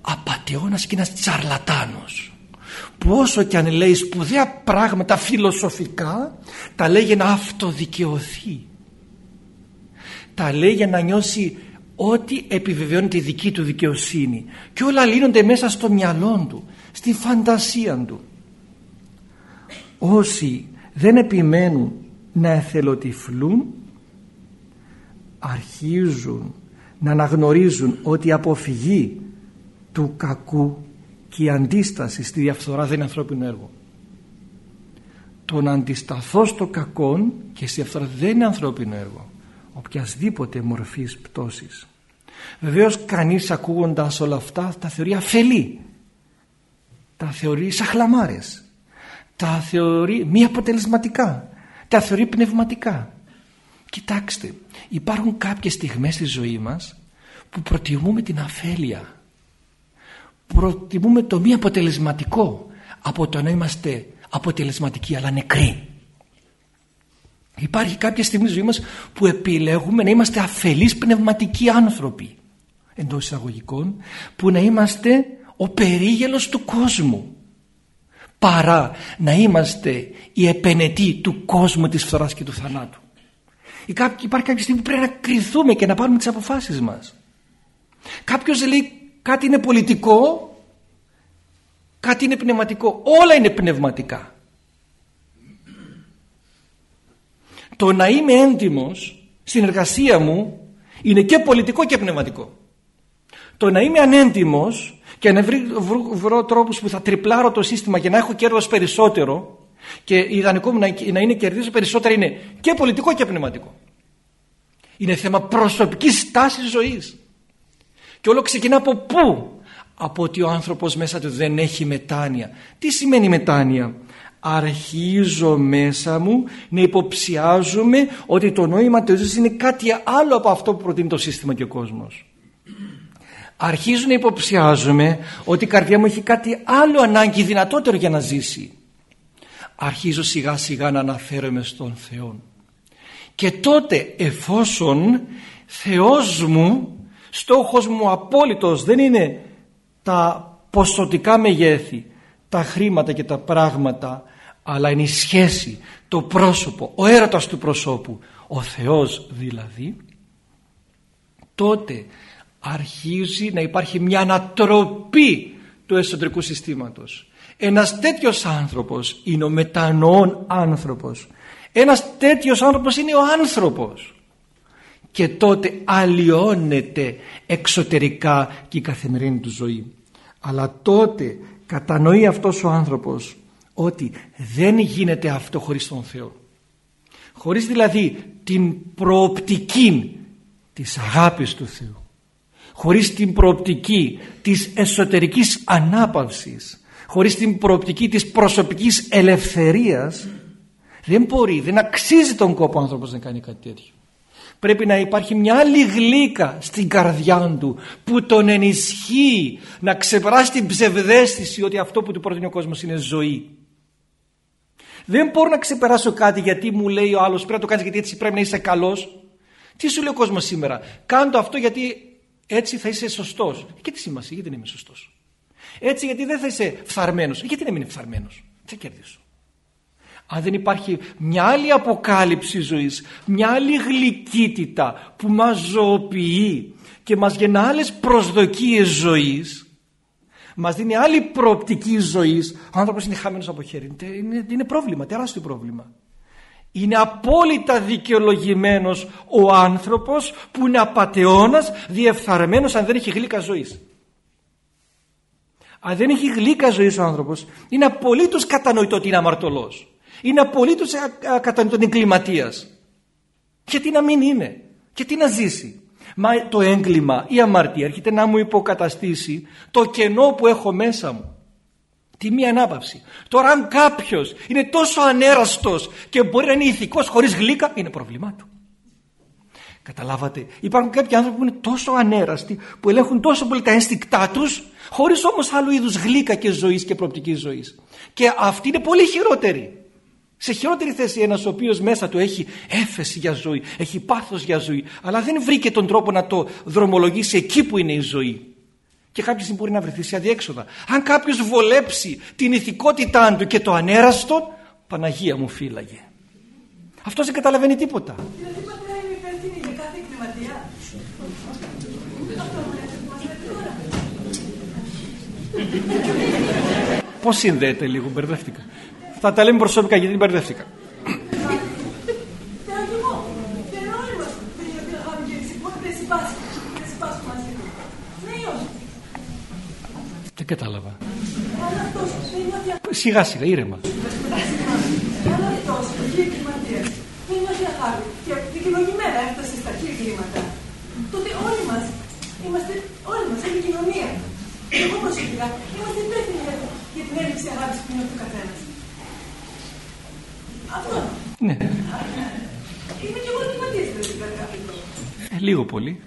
απατεώνας και ένας τσαρλατάνος που όσο και αν λέει σπουδαία πράγματα φιλοσοφικά τα λέει για να αυτοδικαιωθεί τα λέει για να νιώσει ότι επιβεβαιώνει τη δική του δικαιοσύνη και όλα λύνονται μέσα στο μυαλό του, στη φαντασία του. Όσοι δεν επιμένουν να εθελοτυφλούν αρχίζουν να αναγνωρίζουν ότι η αποφυγή του κακού και η αντίσταση στη διαφθορά δεν είναι ανθρώπινο έργο. Το να αντισταθώ στο κακό και στη διαφθορά δεν είναι ανθρώπινο έργο οποιασδήποτε μορφής πτώσης. Βεβαίως κανείς ακούγοντας όλα αυτά τα θεωρεί αφελή. Τα θεωρεί σαχλαμάρες. Τα θεωρεί μη αποτελεσματικά. Τα θεωρεί πνευματικά. Κοιτάξτε, υπάρχουν κάποιες στιγμές στη ζωή μας που προτιμούμε την αφέλεια. Προτιμούμε το μη αποτελεσματικό από το να είμαστε αποτελεσματικοί αλλά νεκροί. Υπάρχει κάποια στιγμή στη ζωή μας που επιλέγουμε να είμαστε αφελείς πνευματικοί άνθρωποι εντός εισαγωγικών που να είμαστε ο περίγελος του κόσμου παρά να είμαστε οι επενετοί του κόσμου της φθοράς και του θανάτου. Υπάρχει κάποια στιγμή που πρέπει να κρυθούμε και να πάρουμε τις αποφάσεις μας. Κάποιος λέει κάτι είναι πολιτικό, κάτι είναι πνευματικό. Όλα είναι πνευματικά. Το να είμαι έντιμος στην εργασία μου είναι και πολιτικό και πνευματικό. Το να είμαι ανέντιμος και να βρω, βρω τρόπους που θα τριπλάρω το σύστημα για να έχω κέρδος περισσότερο και ιδανικό μου να, να είναι κερδίζω περισσότερα είναι και πολιτικό και πνευματικό. Είναι θέμα προσωπικής στάσης ζωής. Και όλο ξεκινά από πού; Από ότι ο άνθρωπος μέσα του δεν έχει μετάνοια. Τι σημαίνει μετάνοια; Αρχίζω μέσα μου να υποψιάζομαι ότι το νόημα της ζωής είναι κάτι άλλο από αυτό που προτείνει το σύστημα και ο κόσμος. Αρχίζω να υποψιάζομαι ότι η καρδιά μου έχει κάτι άλλο ανάγκη δυνατότερο για να ζήσει. Αρχίζω σιγά σιγά να αναφέρομαι στον Θεό. Και τότε εφόσον Θεός μου στόχος μου απόλυτος δεν είναι τα ποσοτικά μεγέθη, τα χρήματα και τα πράγματα αλλά είναι η σχέση, το πρόσωπο, ο έρωτας του προσώπου, ο Θεός δηλαδή τότε αρχίζει να υπάρχει μια ανατροπή του εσωτερικού συστήματος. Ένας τέτοιος άνθρωπος είναι ο μετανοών άνθρωπος. Ένας τέτοιος άνθρωπος είναι ο άνθρωπος και τότε αλλοιώνεται εξωτερικά και η καθημερινή του ζωή. Αλλά τότε κατανοεί αυτός ο άνθρωπος ότι δεν γίνεται αυτό χωρίς τον Θεό. Χωρίς δηλαδή την προοπτική της αγάπης του Θεού. Χωρίς την προοπτική της εσωτερικής ανάπαυσης. Χωρίς την προοπτική της προσωπικής ελευθερίας δεν μπορεί, δεν αξίζει τον κόπο ο άνθρωπος να κάνει κάτι τέτοιο. Πρέπει να υπάρχει μια άλλη γλύκα στην καρδιά του που τον ενισχύει να ξεπεράσει την ψευδέστηση ότι αυτό που του προτείνει ο κόσμος είναι ζωή. Δεν μπορώ να ξεπεράσω κάτι γιατί μου λέει ο άλλος πρέπει να το κάνεις γιατί έτσι πρέπει να είσαι καλός. Τι σου λέει ο κόσμος σήμερα; Κάντο αυτό γιατί έτσι θα είσαι σωστός. Και τι σημασία γιατί δεν είμαι σωστός; Έτσι γιατί δεν θα είσαι φθαρμένος. Γιατί δεν είμαι φθαρμένος; Τι θα κερδίσω αν δεν υπάρχει μια άλλη αποκάλυψη ζωής, μια άλλη γλυκύτητα που μας ζωοποιεί και μας γεννά άλλες προσδοκίες ζωής, μας δίνει άλλη προοπτική ζωής, ο άνθρωπος είναι χαμένος από χέρι. Είναι, είναι πρόβλημα, τεράστιο πρόβλημα. Είναι απόλυτα δικαιολογημένος ο άνθρωπος που είναι απατεώνας, διεφθαρμένος αν δεν έχει γλύκα ζωής. Αν δεν έχει γλύκα ζωής ο άνθρωπος, είναι απολύτως κατανοητό ότι είναι αμαρτωλός είναι απολύτως κατά τον εγκληματίας. Γιατί να μην είναι. Γιατί να ζήσει. Μα το έγκλημα, η αμαρτία έρχεται να μου υποκαταστήσει το κενό που έχω μέσα μου. Τη μία ανάπαυση. Τώρα αν κάποιος είναι τόσο ανέραστος και μπορεί να είναι ηθικός χωρίς γλύκα, είναι πρόβλημά του. Καταλάβατε, υπάρχουν κάποιοι άνθρωποι που είναι τόσο ανέραστοι, που ελέγχουν τόσο πολύ τα ένστικτά τους, χωρίς όμως άλλου είδους γλύκα και ζωής και προοπτικής ζωής. Και αυτή είναι πολύ χειρότερη. Σε χειρότερη θέση ένας ο οποίος μέσα του έχει έφεση για ζωή, έχει πάθος για ζωή, αλλά δεν βρήκε τον τρόπο να το δρομολογήσει εκεί που είναι η ζωή. Και κάποιος μπορεί να βρεθεί σε αδιέξοδα. Αν κάποιος βολέψει την ηθικότητά του και το ανέραστο, Παναγία μου φύλαγε. Αυτός δεν καταλαβαίνει τίποτα. Πώς συνδέεται λίγο, μπερδεύτηκα. Θα τα λέμε προσωπικά γιατί μπερδεύτηκα. Δεν κατάλαβα. Σιγά σιγά, ήρεμα. Δεν νιώθει αγάπη και δικαιολογημένα έφτασε στα εγώ προσωπικά είμαστε υπεύθυνοι για την έλλειψη αγάπη που είναι του καθένα. Αυτό. Ναι. Είμαι και εγώ εγκληματία δηλαδή κάποιο Ε, λίγο πολύ.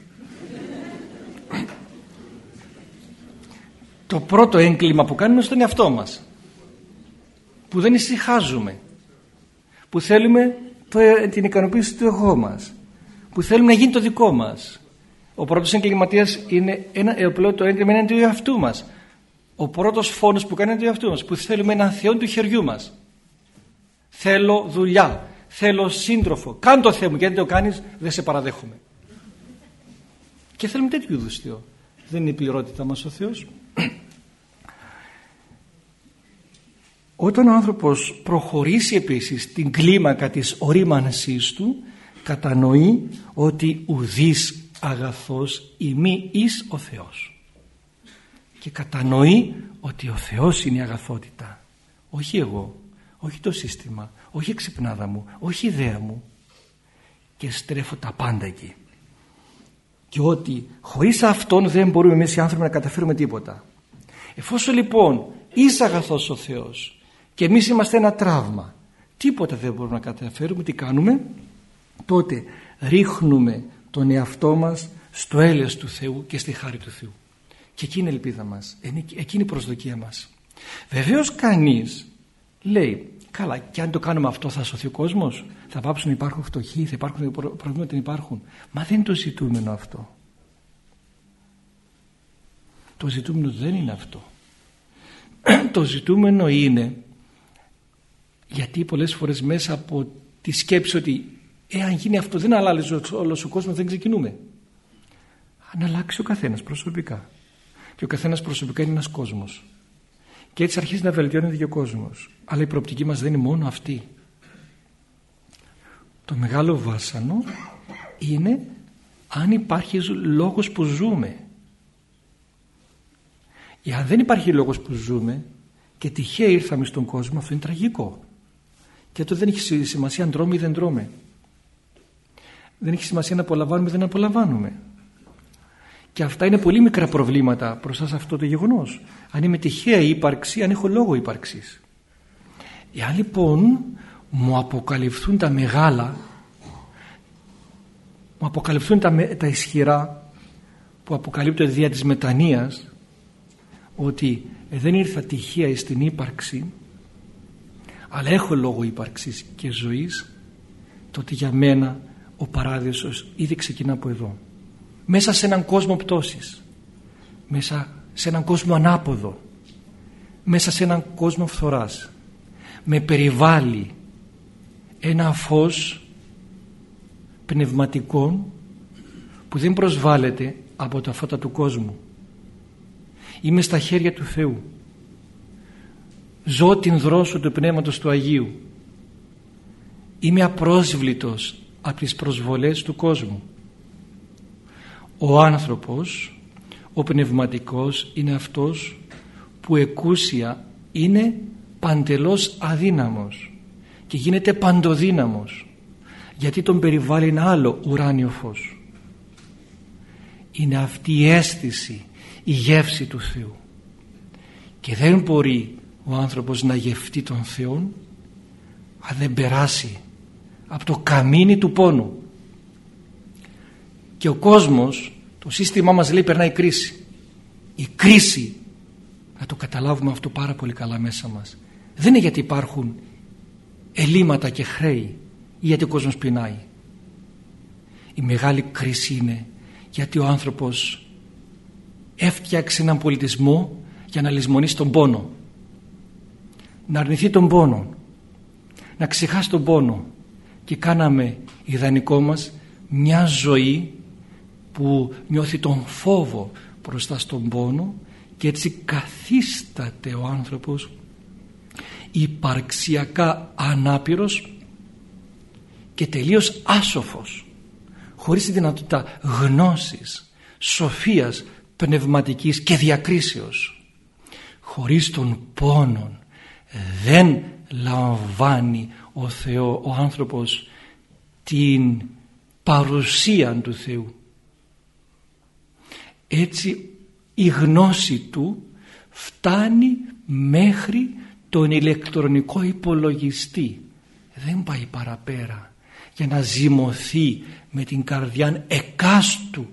Το πρώτο έγκλημα που κάνουμε στον εαυτό μας. Που δεν ησυχάζουμε. Που θέλουμε το, την ικανοποίηση του εγώ μας. Που θέλουμε να γίνει το δικό μας. Ο πρώτος εγκληματίας είναι ένα, ε, το έγκλημα είναι του εαυτού μας. Ο πρώτος φόνος που κάνει είναι του εαυτού μας. Που θέλουμε έναν θεό του χεριού μας. Θέλω δουλειά. Θέλω σύντροφο. Κάν το Θεό μου. Γιατί το κάνεις δεν σε παραδέχομαι. Και θέλουμε τέτοιου είδους Θεό. Δεν είναι η πληρότητα μας ο Θεός. Όταν ο άνθρωπος προχωρήσει επίσης την κλίμακα της ορίμανσής του κατανοεί ότι ουδής αγαθός ημί εις ο Θεός και κατανοεί ότι ο Θεός είναι η αγαθότητα όχι εγώ, όχι το σύστημα όχι η ξυπνάδα μου, όχι η ιδέα μου. Και στρέφω τα πάντα εκεί. Και ότι χωρίς αυτόν δεν μπορούμε εμείς οι άνθρωποι να καταφέρουμε τίποτα. Εφόσον λοιπόν είσαι αγαθός ο Θεός και εμείς είμαστε ένα τραύμα τίποτα δεν μπορούμε να καταφέρουμε τι κάνουμε; Τότε ρίχνουμε τον εαυτό μας στο έλεος του Θεού και στη χάρη του Θεού. Και εκείνη είναι η ελπίδα μας εκείνη η προσδοκία μας. Βεβαίως κανείς λέει καλά και αν το κάνουμε αυτό θα σωθεί ο κόσμος; Θα πάψουν να υπάρχουν φτωχοί θα υπάρχουν προβλήματα να υπάρχουν μα δεν είναι το ζητούμενο αυτό. Το ζητούμενο δεν είναι αυτό. Το ζητούμενο είναι γιατί πολλές φορές μέσα από τη σκέψη ότι εάν γίνει αυτό δεν αλλάζει όλος ο κόσμος δεν ξεκινούμε αν αλλάξει ο καθένας προσωπικά. Και ο καθένας προσωπικά είναι ένας κόσμος και έτσι αρχίζει να βελτιώνεται και ο κόσμος. Αλλά η προοπτική μας δεν είναι μόνο αυτή. Το μεγάλο βάσανο είναι αν υπάρχει λόγος που ζούμε. Εάν δεν υπάρχει λόγος που ζούμε και τυχαία ήρθαμε στον κόσμο αυτό είναι τραγικό. Και αυτό δεν έχει σημασία αν τρώμε ή δεν τρώμε. Δεν έχει σημασία να απολαμβάνουμε ή δεν απολαμβάνουμε και αυτά είναι πολύ μικρά προβλήματα μπροστά σε αυτό το γεγονός. Αν είμαι τυχαία ύπαρξη αν έχω λόγο ύπαρξης. Εάν λοιπόν μου αποκαλυφθούν τα μεγάλα μου αποκαλυφθούν τα, τα ισχυρά που αποκαλύπτονται δια της μετανοίας ότι δεν ήρθα τυχαία στην ύπαρξη αλλά έχω λόγο ύπαρξης και ζωής τότε για μένα ο παράδεισος ήδη ξεκινά από εδώ μέσα σε έναν κόσμο πτώσης. Μέσα σε έναν κόσμο ανάποδο. Μέσα σε έναν κόσμο φθοράς. Με περιβάλλει ένα φως πνευματικό που δεν προσβάλλεται από τα φώτα του κόσμου. Είμαι στα χέρια του Θεού. Ζω την δρόσο του Πνεύματος του Αγίου. Είμαι απρόσβλητος από τις προσβολές του κόσμου ο άνθρωπος ο πνευματικός είναι αυτός που εκούσια είναι παντελώς αδύναμος και γίνεται παντοδύναμος γιατί τον περιβάλλει ένα άλλο ουράνιο φως. Είναι αυτή η αίσθηση η γεύση του Θεού. Και δεν μπορεί ο άνθρωπος να γευτεί τον Θεό αν δεν περάσει από το καμίνι του πόνου και ο κόσμος το σύστημά μας λέει περνάει κρίση. Η κρίση να το καταλάβουμε αυτό πάρα πολύ καλά μέσα μας δεν είναι γιατί υπάρχουν ελλείμματα και χρέη ή γιατί ο κόσμος πεινάει. Η μεγάλη κρίση είναι γιατί ο άνθρωπος έφτιαξε έναν πολιτισμό για να λησμονήσει τον πόνο. Να αρνηθεί τον πόνο. Να ξεχάσει τον πόνο. Και κάναμε ιδανικό μας μια ζωή που νιώθει τον φόβο μπροστά στον πόνο και έτσι καθίσταται ο άνθρωπος υπαρξιακά ανάπηρος και τελείως άσοφος χωρίς τη δυνατότητα γνώσης, σοφίας, πνευματικής και διακρίσεως. Χωρίς τον πόνο δεν λαμβάνει ο Θεό, ο άνθρωπος την παρουσία του Θεού έτσι η γνώση του φτάνει μέχρι τον ηλεκτρονικό υπολογιστή δεν πάει παραπέρα για να ζυμωθεί με την καρδιά εκάστου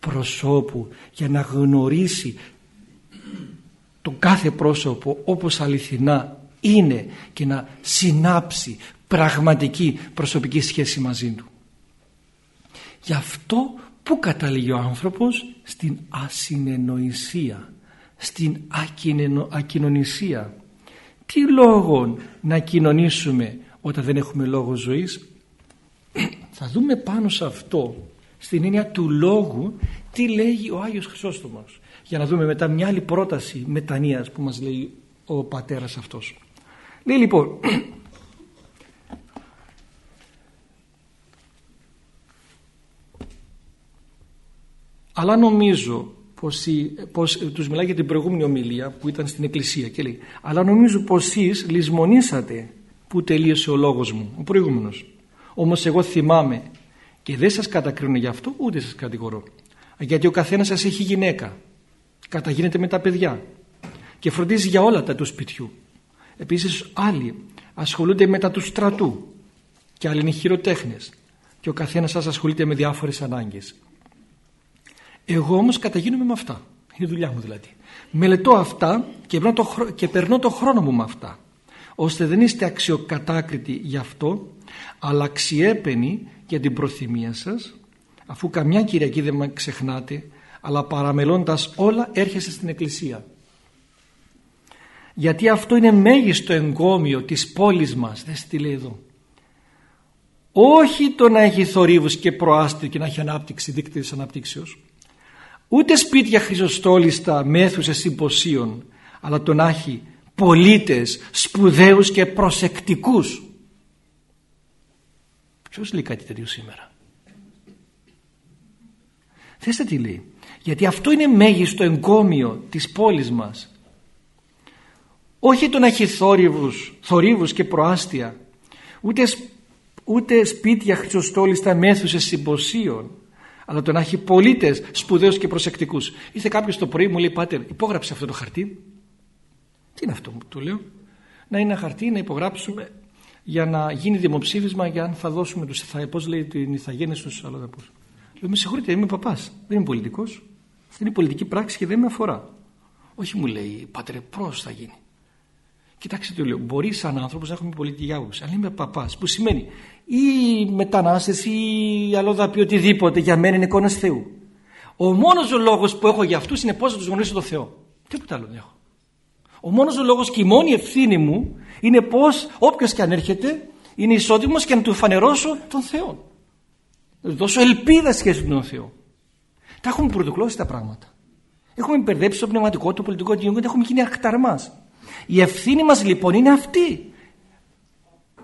προσώπου για να γνωρίσει τον κάθε πρόσωπο όπως αληθινά είναι και να συνάψει πραγματική προσωπική σχέση μαζί του. Γι' αυτό που καταλήγει ο άνθρωπος; Στην ασυνεννοησία, στην ακοινωνισία. Τι λόγο να κοινωνήσουμε όταν δεν έχουμε λόγο ζωής; Θα δούμε πάνω σε αυτό, στην έννοια του λόγου, τι λέγει ο Άγιος Χρυσόστομος. Για να δούμε μετά μια άλλη πρόταση μετανοίας που μας λέει ο πατέρας αυτός. Λέει λοιπόν, αλλά νομίζω πως, πως τους μιλάει για την προηγούμενη ομιλία που ήταν στην εκκλησία και λέει αλλά νομίζω πως εσείς λησμονήσατε που τελείωσε ο λόγος μου ο προηγούμενος. Όμως εγώ θυμάμαι και δεν σας κατακρίνω γι' αυτό ούτε σας κατηγορώ. Γιατί ο καθένας σας έχει γυναίκα καταγίνεται με τα παιδιά και φροντίζει για όλα τα του σπιτιού. Επίσης άλλοι ασχολούνται με τα του στρατού και άλλοι είναι χειροτέχνες και ο καθένας σας ασχολείται με διάφορες ανάγκες εγώ όμως καταγίνομαι με αυτά. Είναι η δουλειά μου δηλαδή. Μελετώ αυτά και περνώ, το, και περνώ το χρόνο μου με αυτά. Ώστε δεν είστε αξιοκατάκριτοι γι' αυτό, αλλά αξιέπαινοι για την προθυμία σας, αφού καμιά Κυριακή δεν με ξεχνάτε, αλλά παραμελώντας όλα έρχεστε στην Εκκλησία. Γιατί αυτό είναι μέγιστο εγκόμιο της πόλης μας. Δεν τι λέει εδώ. Όχι το να έχει θορύβους και προάστη και να έχει ανάπτυξη, δίκτυες αναπτύξεως ούτε σπίτια χρυσοστόλιστα μέθουσες συμποσίων αλλά τον έχει πολίτες σπουδαίους και προσεκτικούς. Ποιος λέει κάτι τέτοιο σήμερα; Θέστε τι λέει. Γιατί αυτό είναι μέγιστο εγκόμιο της πόλης μας. Όχι το να έχει θόρυβους, θορύβους και προάστια ούτε, ούτε σπίτια χρυσοστόλιστα μέθουσες συμποσίων αλλά το να έχει πολίτες σπουδαίους και προσεκτικούς. Ήρθε κάποιος το πρωί μου λέει: Πάτερ, υπόγραψε αυτό το χαρτί. Τι είναι αυτό, του λέω. Να είναι ένα χαρτί να υπογράψουμε για να γίνει δημοψήφισμα για αν θα δώσουμε τους Πώς λέει την ηθαγένεια στους αλλοδαπούς. Λέω: Με συγχωρείτε, είμαι παπάς. Δεν είμαι πολιτικός. Αυτή είναι η πολιτική πράξη και δεν με αφορά. Όχι, μου λέει, Πάτερ, πώς θα γίνει. Κοιτάξτε, του λέω: Μπορεί σαν άνθρωπος να έχουμε πολιτική άποψη, αλλά είμαι παπάς. Που σημαίνει ή μετανάστες ή αλλοδαπή οτιδήποτε για μένα είναι εικόνας Θεού. Ο μόνος ο λόγος που έχω για αυτούς είναι πώς θα τους γνωρίσω τον Θεό. Τίποτα άλλο δεν έχω. Ο μόνος ο λόγος και η μόνη ευθύνη μου είναι πώς όποιος και αν έρχεται είναι ισότιμος και να του φανερώσω τον Θεό. Να του δώσω ελπίδα σχέση με τον Θεό. Τα έχουμε πρωτοκλώσει τα πράγματα. Έχουμε μπερδέψει το πνευματικό, το πολιτικό, το κοινωνικό, έχουμε γίνει ακταρμάς. Η ευθύνη μας λοιπόν είναι αυτή.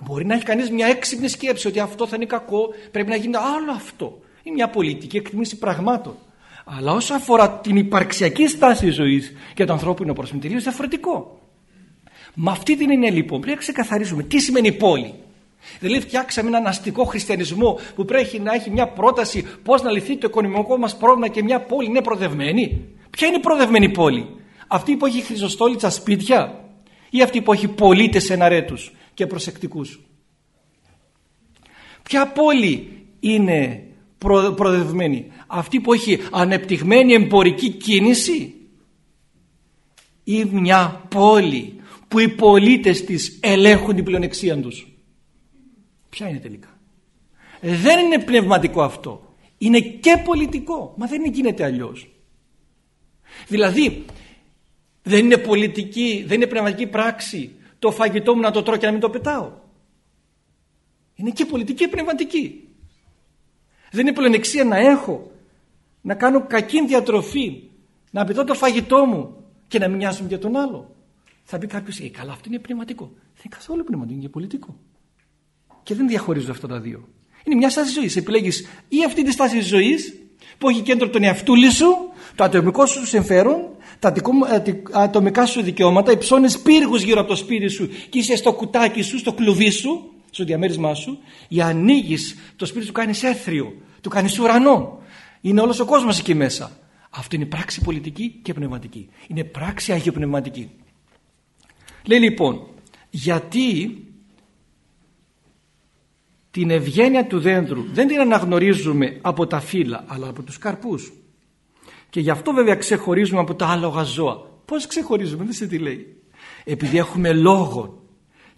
Μπορεί να έχει κανείς μια έξυπνη σκέψη ότι αυτό θα είναι κακό, πρέπει να γίνει άλλο αυτό. Είναι μια πολιτική εκτιμήση πραγμάτων. Αλλά όσο αφορά την υπαρξιακή στάση ζωής και το ανθρώπινο είναι τελείως διαφορετικό. Με αυτή την έννοια λοιπόν πρέπει να ξεκαθαρίσουμε τι σημαίνει πόλη. Δηλαδή φτιάξαμε έναν αστικό χριστιανισμό που πρέπει να έχει μια πρόταση πώς να λυθεί το οικονομικό μας πρόβλημα και μια πόλη είναι προδευμένη. Ποια είναι η προδευμένη πόλη; Αυτή που έχει χρυσοστόλιτσα σπίτια; Ή αυτή που έχει πολίτες εναρέτους και προσεκτικούς. Ποια πόλη είναι προ, προδευμένη. Αυτή που έχει ανεπτυγμένη εμπορική κίνηση ή μια πόλη που οι πολίτες της ελέγχουν την πλειονεξία τους; Ποια είναι τελικά; Δεν είναι πνευματικό αυτό. Είναι και πολιτικό. Μα δεν γίνεται αλλιώς. Δηλαδή δεν είναι πολιτική, δεν είναι πνευματική πράξη το φαγητό μου να το τρώω και να μην το πετάω. Είναι και πολιτική και πνευματική. Δεν είναι πλεονεξία να έχω, να κάνω κακή διατροφή, να πετώ το φαγητό μου και να μην νοιάζομαι για τον άλλο. Θα πει κάποιος, Ε, καλά, αυτό είναι πνευματικό. Δεν είναι καθόλου πνευματικό, είναι και πολιτικό. Και δεν διαχωρίζω αυτά τα δύο. Είναι μια στάση ζωής. Επιλέγεις ή αυτή τη στάση ζωής που έχει κέντρο τον εαυτούλη σου, το ατομικό σου συμφέρον τα ε, ατομικά σου δικαιώματα, υψώνεις πύργους γύρω από το σπίτι σου και είσαι στο κουτάκι σου, στο κλουβί σου, στο διαμέρισμά σου, για ανοίγεις το σπίτι σου κάνεις έθριο, του κάνεις ουρανό. Είναι όλος ο κόσμος εκεί μέσα. Αυτό είναι πράξη πολιτική και πνευματική. Είναι πράξη αγιοπνευματική. Λέει λοιπόν, γιατί την ευγένεια του δέντρου δεν την αναγνωρίζουμε από τα φύλλα αλλά από τους καρπούς. Και γι' αυτό βέβαια ξεχωρίζουμε από τα άλογα ζώα. Πώς ξεχωρίζουμε, δεν σε τι λέει. Επειδή έχουμε λόγο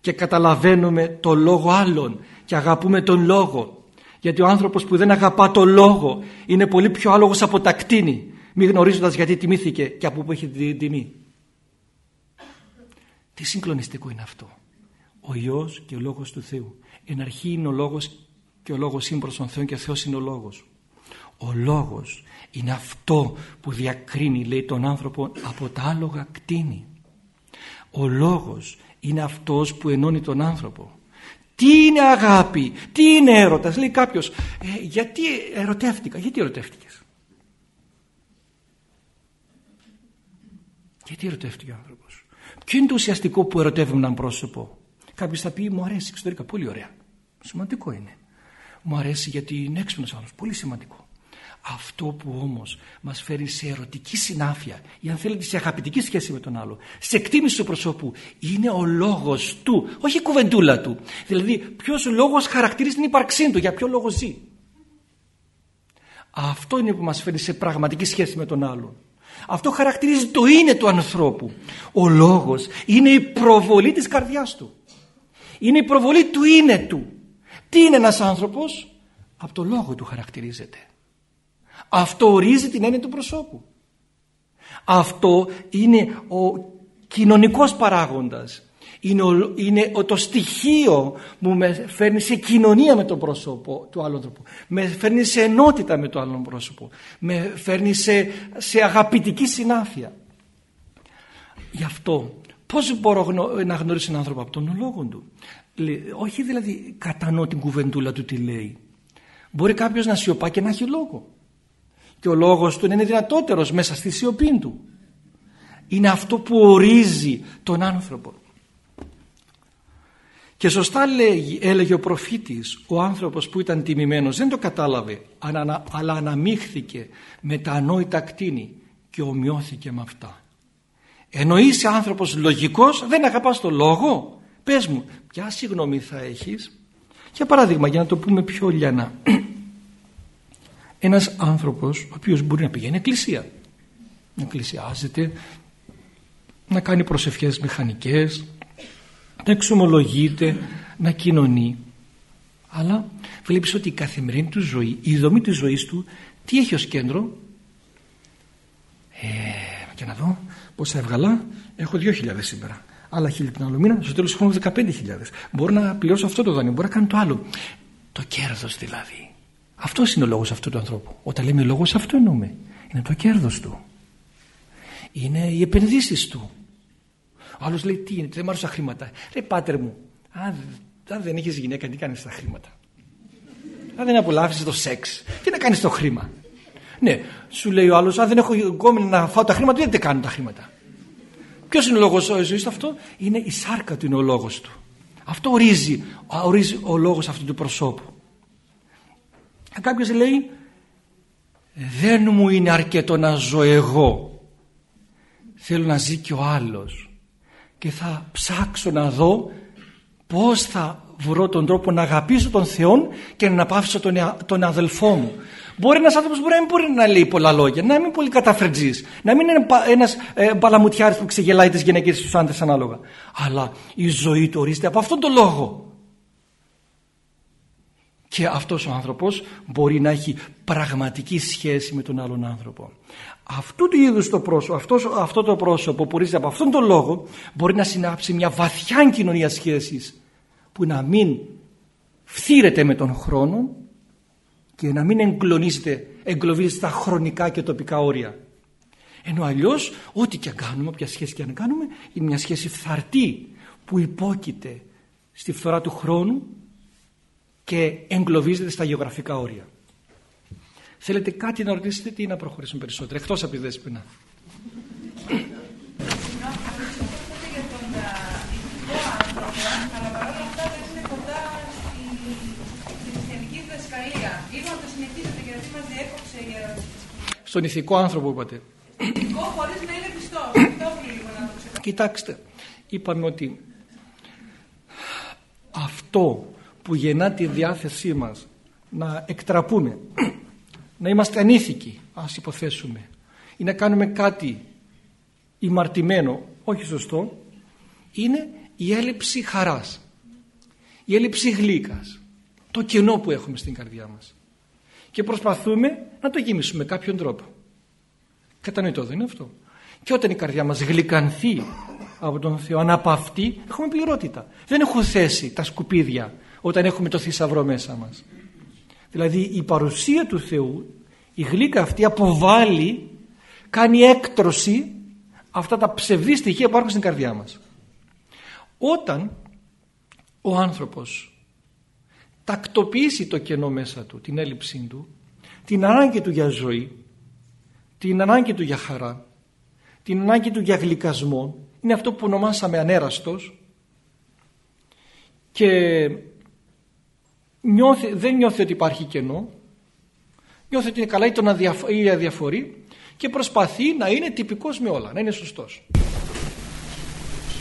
και καταλαβαίνουμε το λόγο άλλων και αγαπούμε τον λόγο. Γιατί ο άνθρωπος που δεν αγαπά το λόγο είναι πολύ πιο άλογος από τα κτίνη μη γνωρίζοντας γιατί τιμήθηκε και από πού έχει την τιμή. Τι συγκλονιστικό είναι αυτό. Ο Υιός και ο Λόγος του Θεού. Εν αρχή είναι ο Λόγος και ο Λόγος είναι προς τον Θεό και ο Θεός είναι ο Λόγος. Ο Λόγος είναι αυτό που διακρίνει λέει τον άνθρωπο από τα άλογα κτίνη. Ο Λόγος είναι αυτός που ενώνει τον άνθρωπο. Τι είναι αγάπη, τι είναι έρωτας. Λέει κάποιος, ε, γιατί ερωτεύτηκα, γιατί ερωτεύτηκες; Γιατί ερωτεύτηκε ο άνθρωπος; Ποιο είναι το ουσιαστικό που ερωτεύουμε έναν πρόσωπο; Κάποιος θα πει μου αρέσει εξωτερικά, πολύ ωραία. Σημαντικό είναι. Μου αρέσει γιατί είναι έξυπνος άνθρωπος, πολύ σημαντικό. Αυτό που όμως μας φέρει σε ερωτική συνάφεια ή αν θέλετε σε αγαπητική σχέση με τον άλλο, σε εκτίμηση του προσώπου, είναι ο λόγος του, όχι η κουβεντούλα του. Δηλαδή ποιος λόγος χαρακτηρίζει την ύπαρξή του, για ποιο λόγο ζει. Αυτό είναι που μας φέρει σε πραγματική σχέση με τον άλλον. Αυτό χαρακτηρίζει το είναι του ανθρώπου. Ο λόγος είναι η προβολή της καρδιάς του. Είναι η προβολή του είναι του. Τι είναι ένας άνθρωπος; Από το λόγο του χαρακτηρίζεται. Αυτό ορίζει την έννοια του προσώπου. Αυτό είναι ο κοινωνικός παράγοντας. Είναι, είναι το στοιχείο που με φέρνει σε κοινωνία με τον πρόσωπο του άλλου άνθρωπου. Με φέρνει σε ενότητα με το άλλο πρόσωπο. Με φέρνει σε, σε αγαπητική συνάφεια. Γι' αυτό πώς μπορώ να γνωρίσω έναν άνθρωπο; Από τον λόγο του. όχι δηλαδή κατανοώ την κουβεντούλα του τι λέει. Μπορεί κάποιος να σιωπά και να έχει λόγο και ο λόγος του είναι δυνατότερος μέσα στη σιωπή του. Είναι αυτό που ορίζει τον άνθρωπο. Και σωστά λέγει, έλεγε ο προφήτης, ο άνθρωπος που ήταν τιμημένος δεν το κατάλαβε, αλλά αναμίχθηκε με τα ανόητα κτίνη και ομοιώθηκε με αυτά. Ενώ είσαι άνθρωπος λογικός, δεν αγαπάς το λόγο. Πες μου, ποια συγγνώμη θα έχεις; Για παράδειγμα, για να το πούμε πιο λιανά ένας άνθρωπος ο οποίος μπορεί να πηγαίνει εκκλησία. Να εκκλησιάζεται να κάνει προσευχές μηχανικές να εξομολογείται να κοινωνεί. Αλλά βλέπεις ότι η καθημερινή του ζωή η δομή της ζωής του τι έχει ως κέντρο; Ε, και να δω πόσα έβγαλα. Έχω 2.000 σήμερα. Άλλα χίλια την άλλο μήνα στο τέλος του χρόνου 15.000 μπορώ να πληρώσω αυτό το δάνειο μπορώ να κάνω το άλλο. Το κέρδος δηλαδή αυτός είναι ο λόγος αυτού του ανθρώπου. Όταν λέμε λόγος αυτό εννοούμε. Είναι το κέρδος του. Είναι οι επενδύσεις του. Ο άλλος λέει τι είναι, δεν μου άρεσαν χρήματα. Λέει πάτερ μου, αν, δεν έχεις γυναίκα τι κάνεις τα χρήματα; Αν δεν απολαύσεις το σεξ, τι να κάνεις το χρήμα; Ναι, σου λέει ο άλλος, αν δεν έχω ακόμη να φάω τα χρήματα, δεν κάνω τα χρήματα; Ποιος είναι ο λόγος ζωής του αυτό, είναι η σάρκα του είναι ο λόγος του. Αυτό ορίζει, ορίζει ο λόγος αυτού του προσώπου. Κάποιος λέει δεν μου είναι αρκετό να ζω εγώ. Θέλω να ζει και ο άλλος. Και θα ψάξω να δω πως θα βρω τον τρόπο να αγαπήσω τον Θεό και να αναπαύσω τον, τον αδελφό μου Μπορεί ένας άνθρωπος μπορεί να μην μπορεί να λέει πολλά λόγια, να μην είναι πολύ καταφρετζή, να μην είναι ένας ε, παλαμουτιάρη που ξεγελάει τις γυναίκες και τους άντρες ανάλογα. Αλλά η ζωή του ορίζεται από αυτόν τον λόγο και αυτός ο άνθρωπος μπορεί να έχει πραγματική σχέση με τον άλλον άνθρωπο. Αυτού του είδους το πρόσωπο, αυτός, αυτό το πρόσωπο που ορίζεται από αυτόν τον λόγο μπορεί να συνάψει μια βαθιά κοινωνία σχέσης που να μην φθήρεται με τον χρόνο και να μην εγκλονίζεται, εγκλωβίζεται στα χρονικά και τοπικά όρια. Ενώ αλλιώς, ό,τι και αν κάνουμε, όποια σχέση και αν κάνουμε, είναι μια σχέση φθαρτή που υπόκειται στη φθορά του χρόνου και εγκλωβίζεται στα γεωγραφικά όρια. Θέλετε κάτι να ρωτήσετε ή να προχωρήσουμε περισσότερο, εκτός από τη δέσποινα; στον ηθικό άνθρωπο είπατε. Ηθικό χωρίς να είναι πιστός. Αυτό λίγο να το ξεκαθαρίσουμε. Κοιτάξτε, είπαμε ότι αυτό που γεννά τη διάθεσή μας να εκτραπούμε, να είμαστε ανήθικοι, ας υποθέσουμε, ή να κάνουμε κάτι ημαρτημένο, όχι σωστό, είναι η έλλειψη χαράς, η έλλειψη γλύκας, το κενό που έχουμε στην καρδιά μας. Και προσπαθούμε να το γεμίσουμε με κάποιον τρόπο. Κατανοητό δεν είναι αυτό. Και όταν η καρδιά μας γλυκανθεί από τον Θεό, αναπαυτεί, έχουμε πληρότητα. Δεν έχω θέση τα σκουπίδια όταν έχουμε το θησαυρό μέσα μας. Δηλαδή η παρουσία του Θεού, η γλύκα αυτή αποβάλλει, κάνει έκτρωση αυτά τα ψευδή στοιχεία που υπάρχουν στην καρδιά μας. Όταν ο άνθρωπος τακτοποιήσει το κενό μέσα του, την έλλειψή του, την ανάγκη του για ζωή, την ανάγκη του για χαρά, την ανάγκη του για γλυκασμό, είναι αυτό που ονομάσαμε ανέραστος και νιώθει, δεν νιώθει ότι υπάρχει κενό, νιώθει ότι είναι καλά ή, τον αδιαφο, ή αδιαφορεί και προσπαθεί να είναι τυπικός με όλα, να είναι σωστός.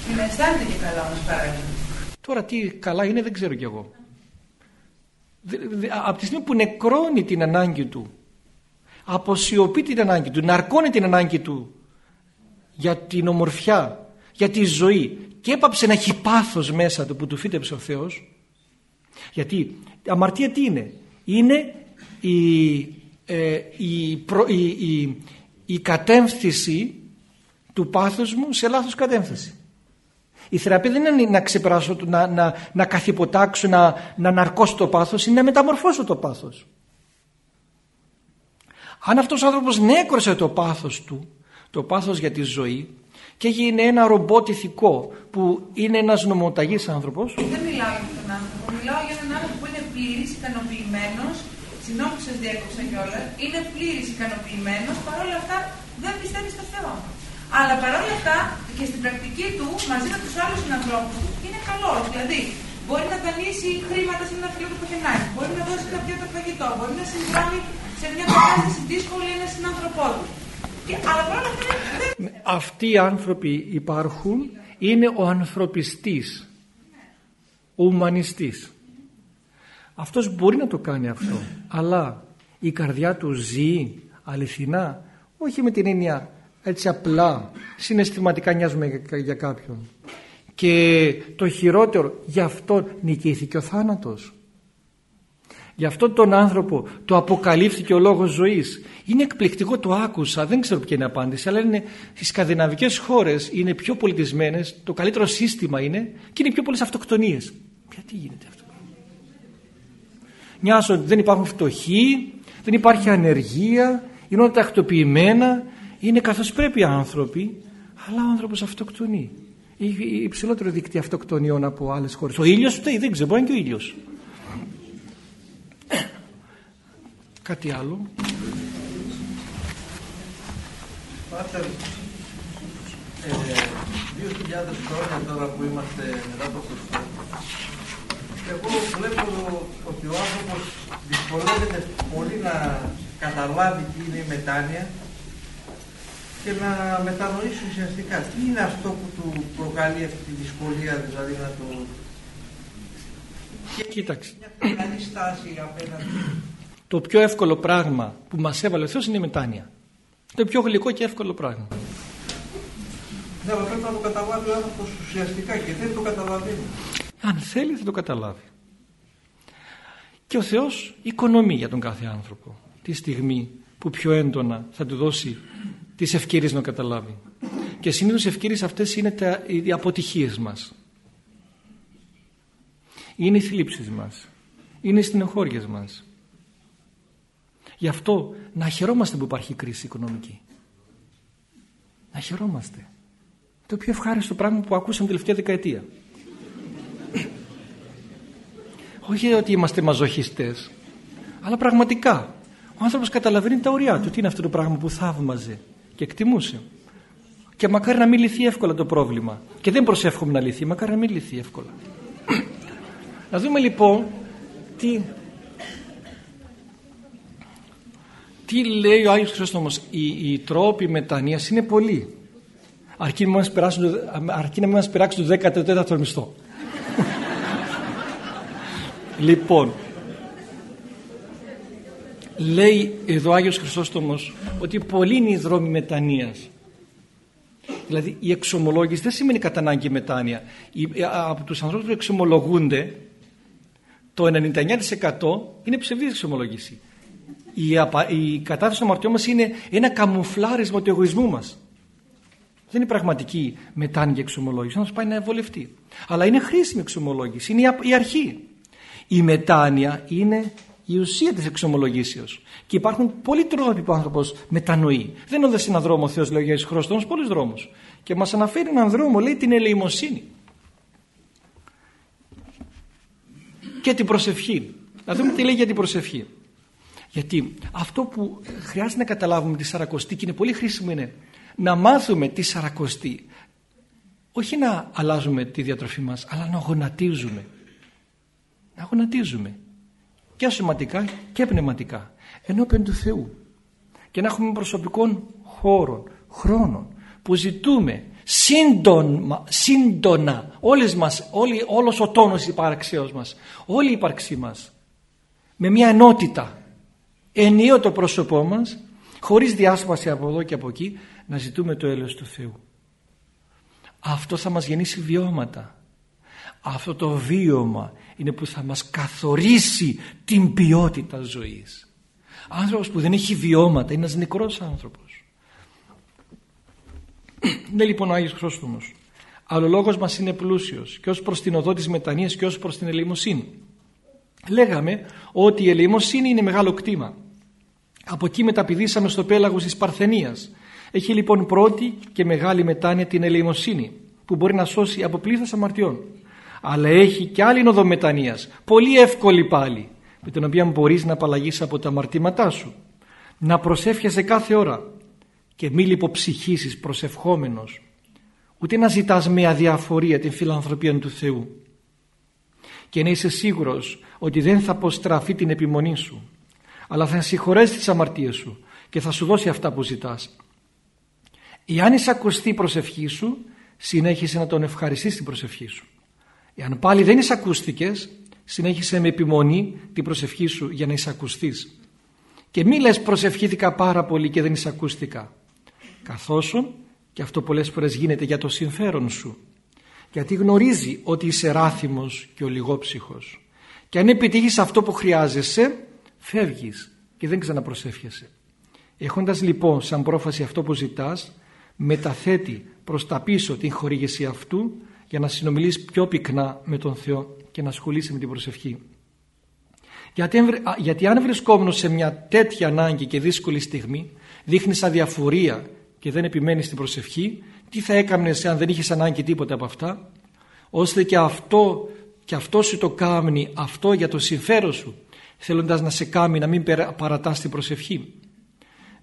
Μην αισθάνεται και καλά όμως παράλληλα. Τώρα τι καλά είναι δεν ξέρω κι εγώ. Από τη στιγμή που νεκρώνει την ανάγκη του, αποσιωπεί την ανάγκη του, ναρκώνει την ανάγκη του για την ομορφιά, για τη ζωή και έπαψε να έχει πάθος μέσα του που του φύτεψε ο Θεός γιατί αμαρτία τι είναι; Είναι η, ε, η, η, η, κατεύθυνση του πάθους μου σε λάθος κατεύθυνση η θεραπεία δεν είναι να ξεπεράσω, να, να, να καθυποτάξω, να, να ναρκώσω το πάθος, είναι να μεταμορφώσω το πάθος. Αν αυτός ο άνθρωπος νέκρωσε το πάθος του, το πάθος για τη ζωή και έγινε ένα ρομπότ ηθικό που είναι ένας νομοταγής άνθρωπος. Δεν μιλάω για τον άνθρωπο, μιλάω για έναν άνθρωπο που είναι πλήρης, ικανοποιημένος, συγγνώμη που σας διέκοψα κιόλας, είναι πλήρης, ικανοποιημένος, παρόλα αυτά δεν πιστεύει στο Θεό. Αλλά παρόλα αυτά και στην πρακτική του μαζί με τους άλλους συνανθρώπους του είναι καλός. Δηλαδή μπορεί να δανείσει χρήματα σε ένα φιλό του πουθενάκι, μπορεί να δώσει κάποιο το φαγητό, μπορεί να συμβάλλει σε μια κατάσταση δύσκολη ένας συνάνθρωπό του. Αλλά παρόλα αυτά δεν... Αυτοί οι άνθρωποι υπάρχουν, είναι ο ανθρωπιστής, ο ουμανιστής. Αυτός μπορεί να το κάνει αυτό, αλλά η καρδιά του ζει αληθινά, όχι με την έννοια έτσι απλά συναισθηματικά νοιάζουμε για κάποιον. Και το χειρότερο γι' αυτό νικήθηκε ο θάνατος. Γι' αυτό τον άνθρωπο το αποκαλύφθηκε ο λόγος ζωής. Είναι εκπληκτικό το άκουσα δεν ξέρω ποια είναι η απάντηση αλλά είναι στις σκανδιναβικές χώρες είναι πιο πολιτισμένες το καλύτερο σύστημα είναι και είναι πιο πολλές αυτοκτονίες. Γιατί γίνεται αυτό; Νοιάζω ότι δεν υπάρχουν φτωχοί δεν υπάρχει ανεργία είναι όλα τακτοποιημένα είναι καθώς πρέπει άνθρωποι αλλά ο άνθρωπος αυτοκτονεί. Έχει υψηλότερο δίκτυο αυτοκτονιών από άλλες χώρες. Ο ήλιος φταίει δεν ξέρω μπορεί και ο ήλιος. Κάτι άλλο. Πάτερ, ε, 2.000 χρόνια τώρα που είμαστε μετά το Χριστό εγώ βλέπω ότι ο άνθρωπος δυσκολεύεται πολύ να καταλάβει τι είναι η μετάνοια και να μετανοήσει ουσιαστικά τι είναι αυτό που του προκαλεί αυτή τη δυσκολία δηλαδή να το... Κοίταξε. Μια καλή στάση απέναντι. Το πιο εύκολο πράγμα που μας έβαλε ο Θεός είναι η μετάνοια. Το πιο γλυκό και εύκολο πράγμα. Ναι, αλλά πρέπει να το καταλάβει ο άνθρωπος ουσιαστικά και δεν το καταλαβαίνει. Αν θέλει θα το καταλάβει. Και ο Θεός οικονομεί για τον κάθε άνθρωπο τη στιγμή που πιο έντονα θα του δώσει τις ευκαιρίες να καταλάβει. Και συνήθως οι ευκαιρίες αυτές είναι τα, οι αποτυχίες μας. Είναι οι θλίψεις μας. Είναι οι στενοχώριες μας. Γι' αυτό να χαιρόμαστε που υπάρχει κρίση οικονομική. Να χαιρόμαστε. Το πιο ευχάριστο πράγμα που ακούσαμε τελευταία δεκαετία. Όχι ότι είμαστε μαζοχιστές, αλλά πραγματικά. Ο άνθρωπος καταλαβαίνει τα ωριά του. Τι είναι αυτό το πράγμα που θαύμαζε και εκτιμούσε. Και μακάρι να μην λυθεί εύκολα το πρόβλημα. Και δεν προσεύχομαι να λυθεί, μακάρι να μην λυθεί εύκολα. να δούμε λοιπόν τι... Τι λέει ο Άγιος Χρυσόστομος, οι, οι τρόποι μετανοίας είναι πολλοί. Αρκεί να μας περάσουν, αρκεί να μην μας περάξουν το 14ο μισθό. Λοιπόν, λέει εδώ ο Άγιος Χρυσόστομος ότι πολλοί είναι οι δρόμοι μετανοίας. Δηλαδή η εξομολόγηση δεν σημαίνει κατά ανάγκη μετάνοια. Από τους ανθρώπους που εξομολογούνται το 99% είναι ψευδής εξομολόγηση. Η, η κατάθεση των αμαρτιών μας είναι ένα καμουφλάρισμα του εγωισμού μας. Δεν είναι πραγματική μετάνοια και εξομολόγηση, να μας πάει να βολευτεί. Αλλά είναι χρήσιμη εξομολόγηση, είναι η αρχή. Η μετάνοια είναι η ουσία της εξομολογήσεως. Και υπάρχουν πολλοί τρόποι που ο άνθρωπος μετανοεί. Δεν είναι σε έναν δρόμο ο Θεός λέει για Χριστός, πολλούς δρόμους. Και μας αναφέρει έναν δρόμο, λέει την ελεημοσύνη. Και την προσευχή. Να δούμε τι λέει για την προσευχή. Γιατί αυτό που χρειάζεται να καταλάβουμε τη Σαρακοστή και είναι πολύ χρήσιμο είναι να μάθουμε τη Σαρακοστή. Όχι να αλλάζουμε τη διατροφή μας, αλλά να γονατίζουμε. Να γονατίζουμε. Και σωματικά και πνευματικά. Ενώπιον του Θεού. Και να έχουμε προσωπικών χώρων, χρόνων που ζητούμε σύντονα, σύντονα όλες μας, όλη, όλος ο τόνος υπάρξεως μας, όλη η ύπαρξή μας με μια ενότητα ενίο το πρόσωπό μας χωρίς διάσπαση από εδώ και από εκεί να ζητούμε το έλεος του Θεού. Αυτό θα μας γεννήσει βιώματα. Αυτό το βίωμα είναι που θα μας καθορίσει την ποιότητα ζωής. Άνθρωπος που δεν έχει βιώματα είναι ένας νεκρός άνθρωπος. Ναι λοιπόν ο Άγιος Χρόστομος. Αλλά ο λόγος μας είναι πλούσιος και ως προς την οδό της μετανοίας και ως προς την ελεημοσύνη. Λέγαμε ότι η ελεημοσύνη είναι μεγάλο κτήμα. Από εκεί μεταπηδήσαμε στο πέλαγος της Παρθενίας. Έχει λοιπόν πρώτη και μεγάλη μετάνοια την ελεημοσύνη που μπορεί να σώσει από πλήθος αμαρτιών. Αλλά έχει και άλλη οδό μετανοίας, πολύ εύκολη πάλι, με την οποία μπορείς να απαλλαγείς από τα αμαρτήματά σου. Να προσεύχεσαι κάθε ώρα και μη λιποψυχήσεις προσευχόμενος, ούτε να ζητάς με αδιαφορία την φιλανθρωπία του Θεού. Και να είσαι σίγουρος ότι δεν θα αποστραφεί την επιμονή σου αλλά θα συγχωρέσεις τις αμαρτίες σου και θα σου δώσει αυτά που ζητάς. Εάν εισακουστεί η προσευχή σου, συνέχισε να τον ευχαριστείς την προσευχή σου. Εάν πάλι δεν εισακούστηκες, συνέχισε με επιμονή την προσευχή σου για να εισακουστείς. Και μη λες προσευχήθηκα πάρα πολύ και δεν εισακούστηκα. Καθώς και αυτό πολλές φορές γίνεται για το συμφέρον σου. Γιατί γνωρίζει ότι είσαι ράθιμος και ολιγόψυχος. Και αν επιτύχεις αυτό που χρειάζεσαι, φεύγεις και δεν ξαναπροσεύχεσαι. Έχοντας λοιπόν σαν πρόφαση αυτό που ζητάς, μεταθέτει προς τα πίσω την χορήγηση αυτού για να συνομιλείς πιο πυκνά με τον Θεό και να ασχολείσαι με την προσευχή. Γιατί, γιατί αν βρισκόμενος σε μια τέτοια ανάγκη και δύσκολη στιγμή δείχνεις αδιαφορία και δεν επιμένεις στην προσευχή, τι θα έκαμνες αν δεν είχες ανάγκη τίποτα από αυτά, ώστε και αυτό, και αυτό σου το κάμνει αυτό για το συμφέρον σου θέλοντας να σε κάνει να μην παρατάς την προσευχή.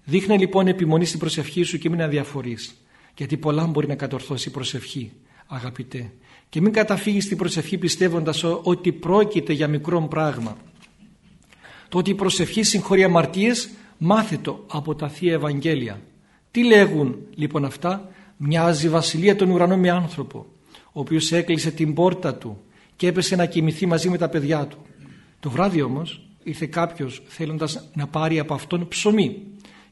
Δείχνε λοιπόν επιμονή στην προσευχή σου και μην αδιαφορείς. Γιατί πολλά μπορεί να κατορθώσει η προσευχή, αγαπητέ. Και μην καταφύγεις στην προσευχή πιστεύοντας ότι πρόκειται για μικρό πράγμα. Το ότι η προσευχή συγχωρεί αμαρτίες, μάθε το από τα Θεία Ευαγγέλια. Τι λέγουν λοιπόν αυτά, μοιάζει η βασιλεία των ουρανών με άνθρωπο, ο οποίος έκλεισε την πόρτα του και έπεσε να κοιμηθεί μαζί με τα παιδιά του. Το βράδυ όμως ήρθε κάποιος θέλοντας να πάρει από αυτόν ψωμί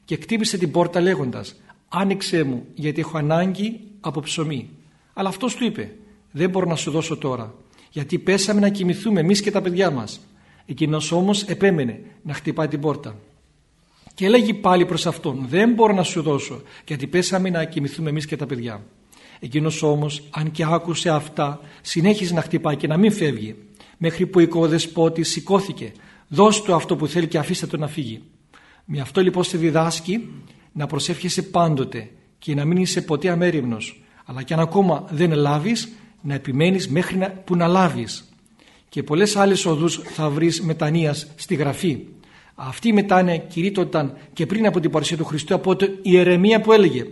και κτύπησε την πόρτα λέγοντας «Άνοιξέ μου γιατί έχω ανάγκη από ψωμί». Αλλά αυτός του είπε «Δεν μπορώ να σου δώσω τώρα γιατί πέσαμε να κοιμηθούμε εμείς και τα παιδιά μας». Εκείνος όμως επέμενε να χτυπάει την πόρτα. Και έλεγε πάλι προς αυτόν «Δεν μπορώ να σου δώσω γιατί πέσαμε να κοιμηθούμε εμείς και τα παιδιά». Εκείνος όμως αν και άκουσε αυτά συνέχιζε να χτυπάει και να μην φεύγει μέχρι που ο οικοδεσπότης σηκώθηκε δώσ' του αυτό που θέλει και αφήστε το να φύγει. Με αυτό λοιπόν σε διδάσκει να προσεύχεσαι πάντοτε και να μην είσαι ποτέ αμέριμνος αλλά και αν ακόμα δεν λάβεις να επιμένεις μέχρι να, που να λάβεις. Και πολλές άλλες οδούς θα βρεις μετανοίας στη Γραφή. Αυτή η μετάνοια κηρύττονταν και πριν από την παρουσία του Χριστού από το Ιερεμία που έλεγε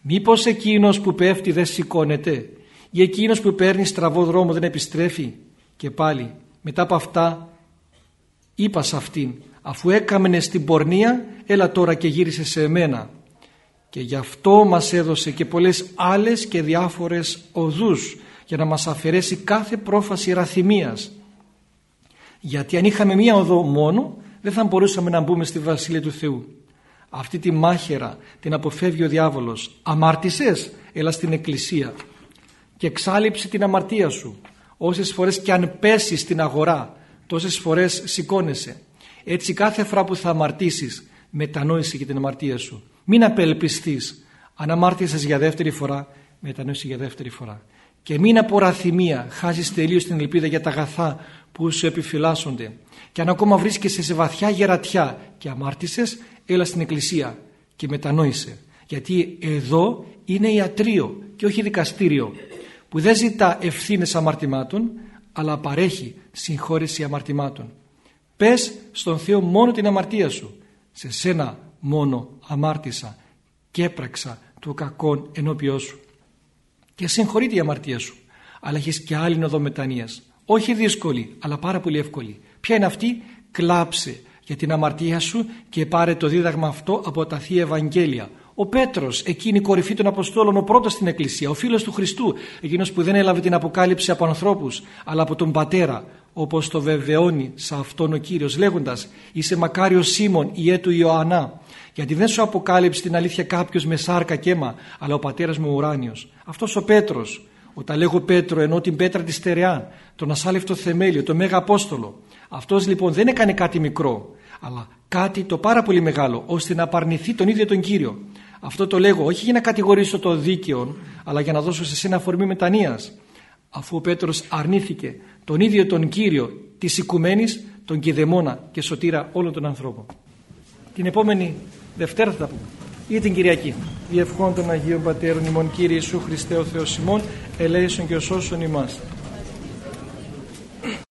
«Μήπως εκείνος που πέφτει δεν σηκώνεται ή εκείνος που παίρνει στραβό δρόμο δεν επιστρέφει» και πάλι μετά από αυτά είπα σε αυτήν αφού έκαμενες στην πορνεία έλα τώρα και γύρισε σε εμένα και γι' αυτό μας έδωσε και πολλές άλλες και διάφορες οδούς για να μας αφαιρέσει κάθε πρόφαση ραθυμίας. Γιατί αν είχαμε μία οδό μόνο δεν θα μπορούσαμε να μπούμε στη Βασίλεια του Θεού. Αυτή τη μάχαιρα την αποφεύγει ο διάβολος. Αμάρτησες έλα στην εκκλησία και εξάλληψε την αμαρτία σου. Όσες φορές και αν πέσεις στην αγορά τόσες φορές σηκώνεσαι. Έτσι κάθε φορά που θα αμαρτήσεις μετανόησε για την αμαρτία σου. Μην απελπιστείς. Αν αμάρτησες για δεύτερη φορά μετανόησε για δεύτερη φορά. Και μην από ραθυμία χάσεις τελείως την ελπίδα για τα αγαθά που σου επιφυλάσσονται. Και αν ακόμα βρίσκεσαι σε βαθιά γερατιά και αμάρτησες έλα στην εκκλησία και μετανόησε. Γιατί εδώ είναι ιατρείο και όχι δικαστήριο που δεν ζητά ευθύνες αμαρτημάτων αλλά παρέχει συγχώρεση αμαρτημάτων. Πες στον Θεό μόνο την αμαρτία σου. Σε σένα μόνο αμάρτησα και έπραξα το κακόν ενώπιό σου. Και συγχωρείται η αμαρτία σου. Αλλά έχεις και άλλη οδό μετανοίας. Όχι δύσκολη, αλλά πάρα πολύ εύκολη. Ποια είναι αυτή; Κλάψε για την αμαρτία σου και πάρε το δίδαγμα αυτό από τα Θεία Ευαγγέλια ο Πέτρος, εκείνη η κορυφή των Αποστόλων, ο πρώτος στην Εκκλησία, ο φίλος του Χριστού, εκείνος που δεν έλαβε την αποκάλυψη από ανθρώπους, αλλά από τον Πατέρα, όπως το βεβαιώνει σε αυτόν ο Κύριος, λέγοντας «Είσαι μακάριος Σίμων, ιέ του Ιωαννά, γιατί δεν σου αποκάλυψε την αλήθεια κάποιος με σάρκα και αίμα, αλλά ο Πατέρας μου ουράνιος». Αυτός ο Πέτρος, όταν λέγω Πέτρο ενώ την πέτρα της στερεά, τον ασάλευτο θεμέλιο, τον Μέγα Απόστολο. Αυτός λοιπόν δεν έκανε κάτι μικρό, αλλά κάτι το πάρα πολύ μεγάλο, ώστε να απαρνηθεί τον ίδιο τον Κύριο. Αυτό το λέγω όχι για να κατηγορήσω το δίκαιο, αλλά για να δώσω σε σένα αφορμή μετανοίας. Αφού ο Πέτρος αρνήθηκε τον ίδιο τον Κύριο της οικουμένης, τον Κηδεμόνα και σωτήρα όλων των ανθρώπων. Την επόμενη Δευτέρα θα τα πούμε. Ή την Κυριακή. Διευχών των Αγίων Πατέρων ημών Κύριε Ιησού Χριστέ ο Θεός ημών, ελέησον και ο σώσον ημάς.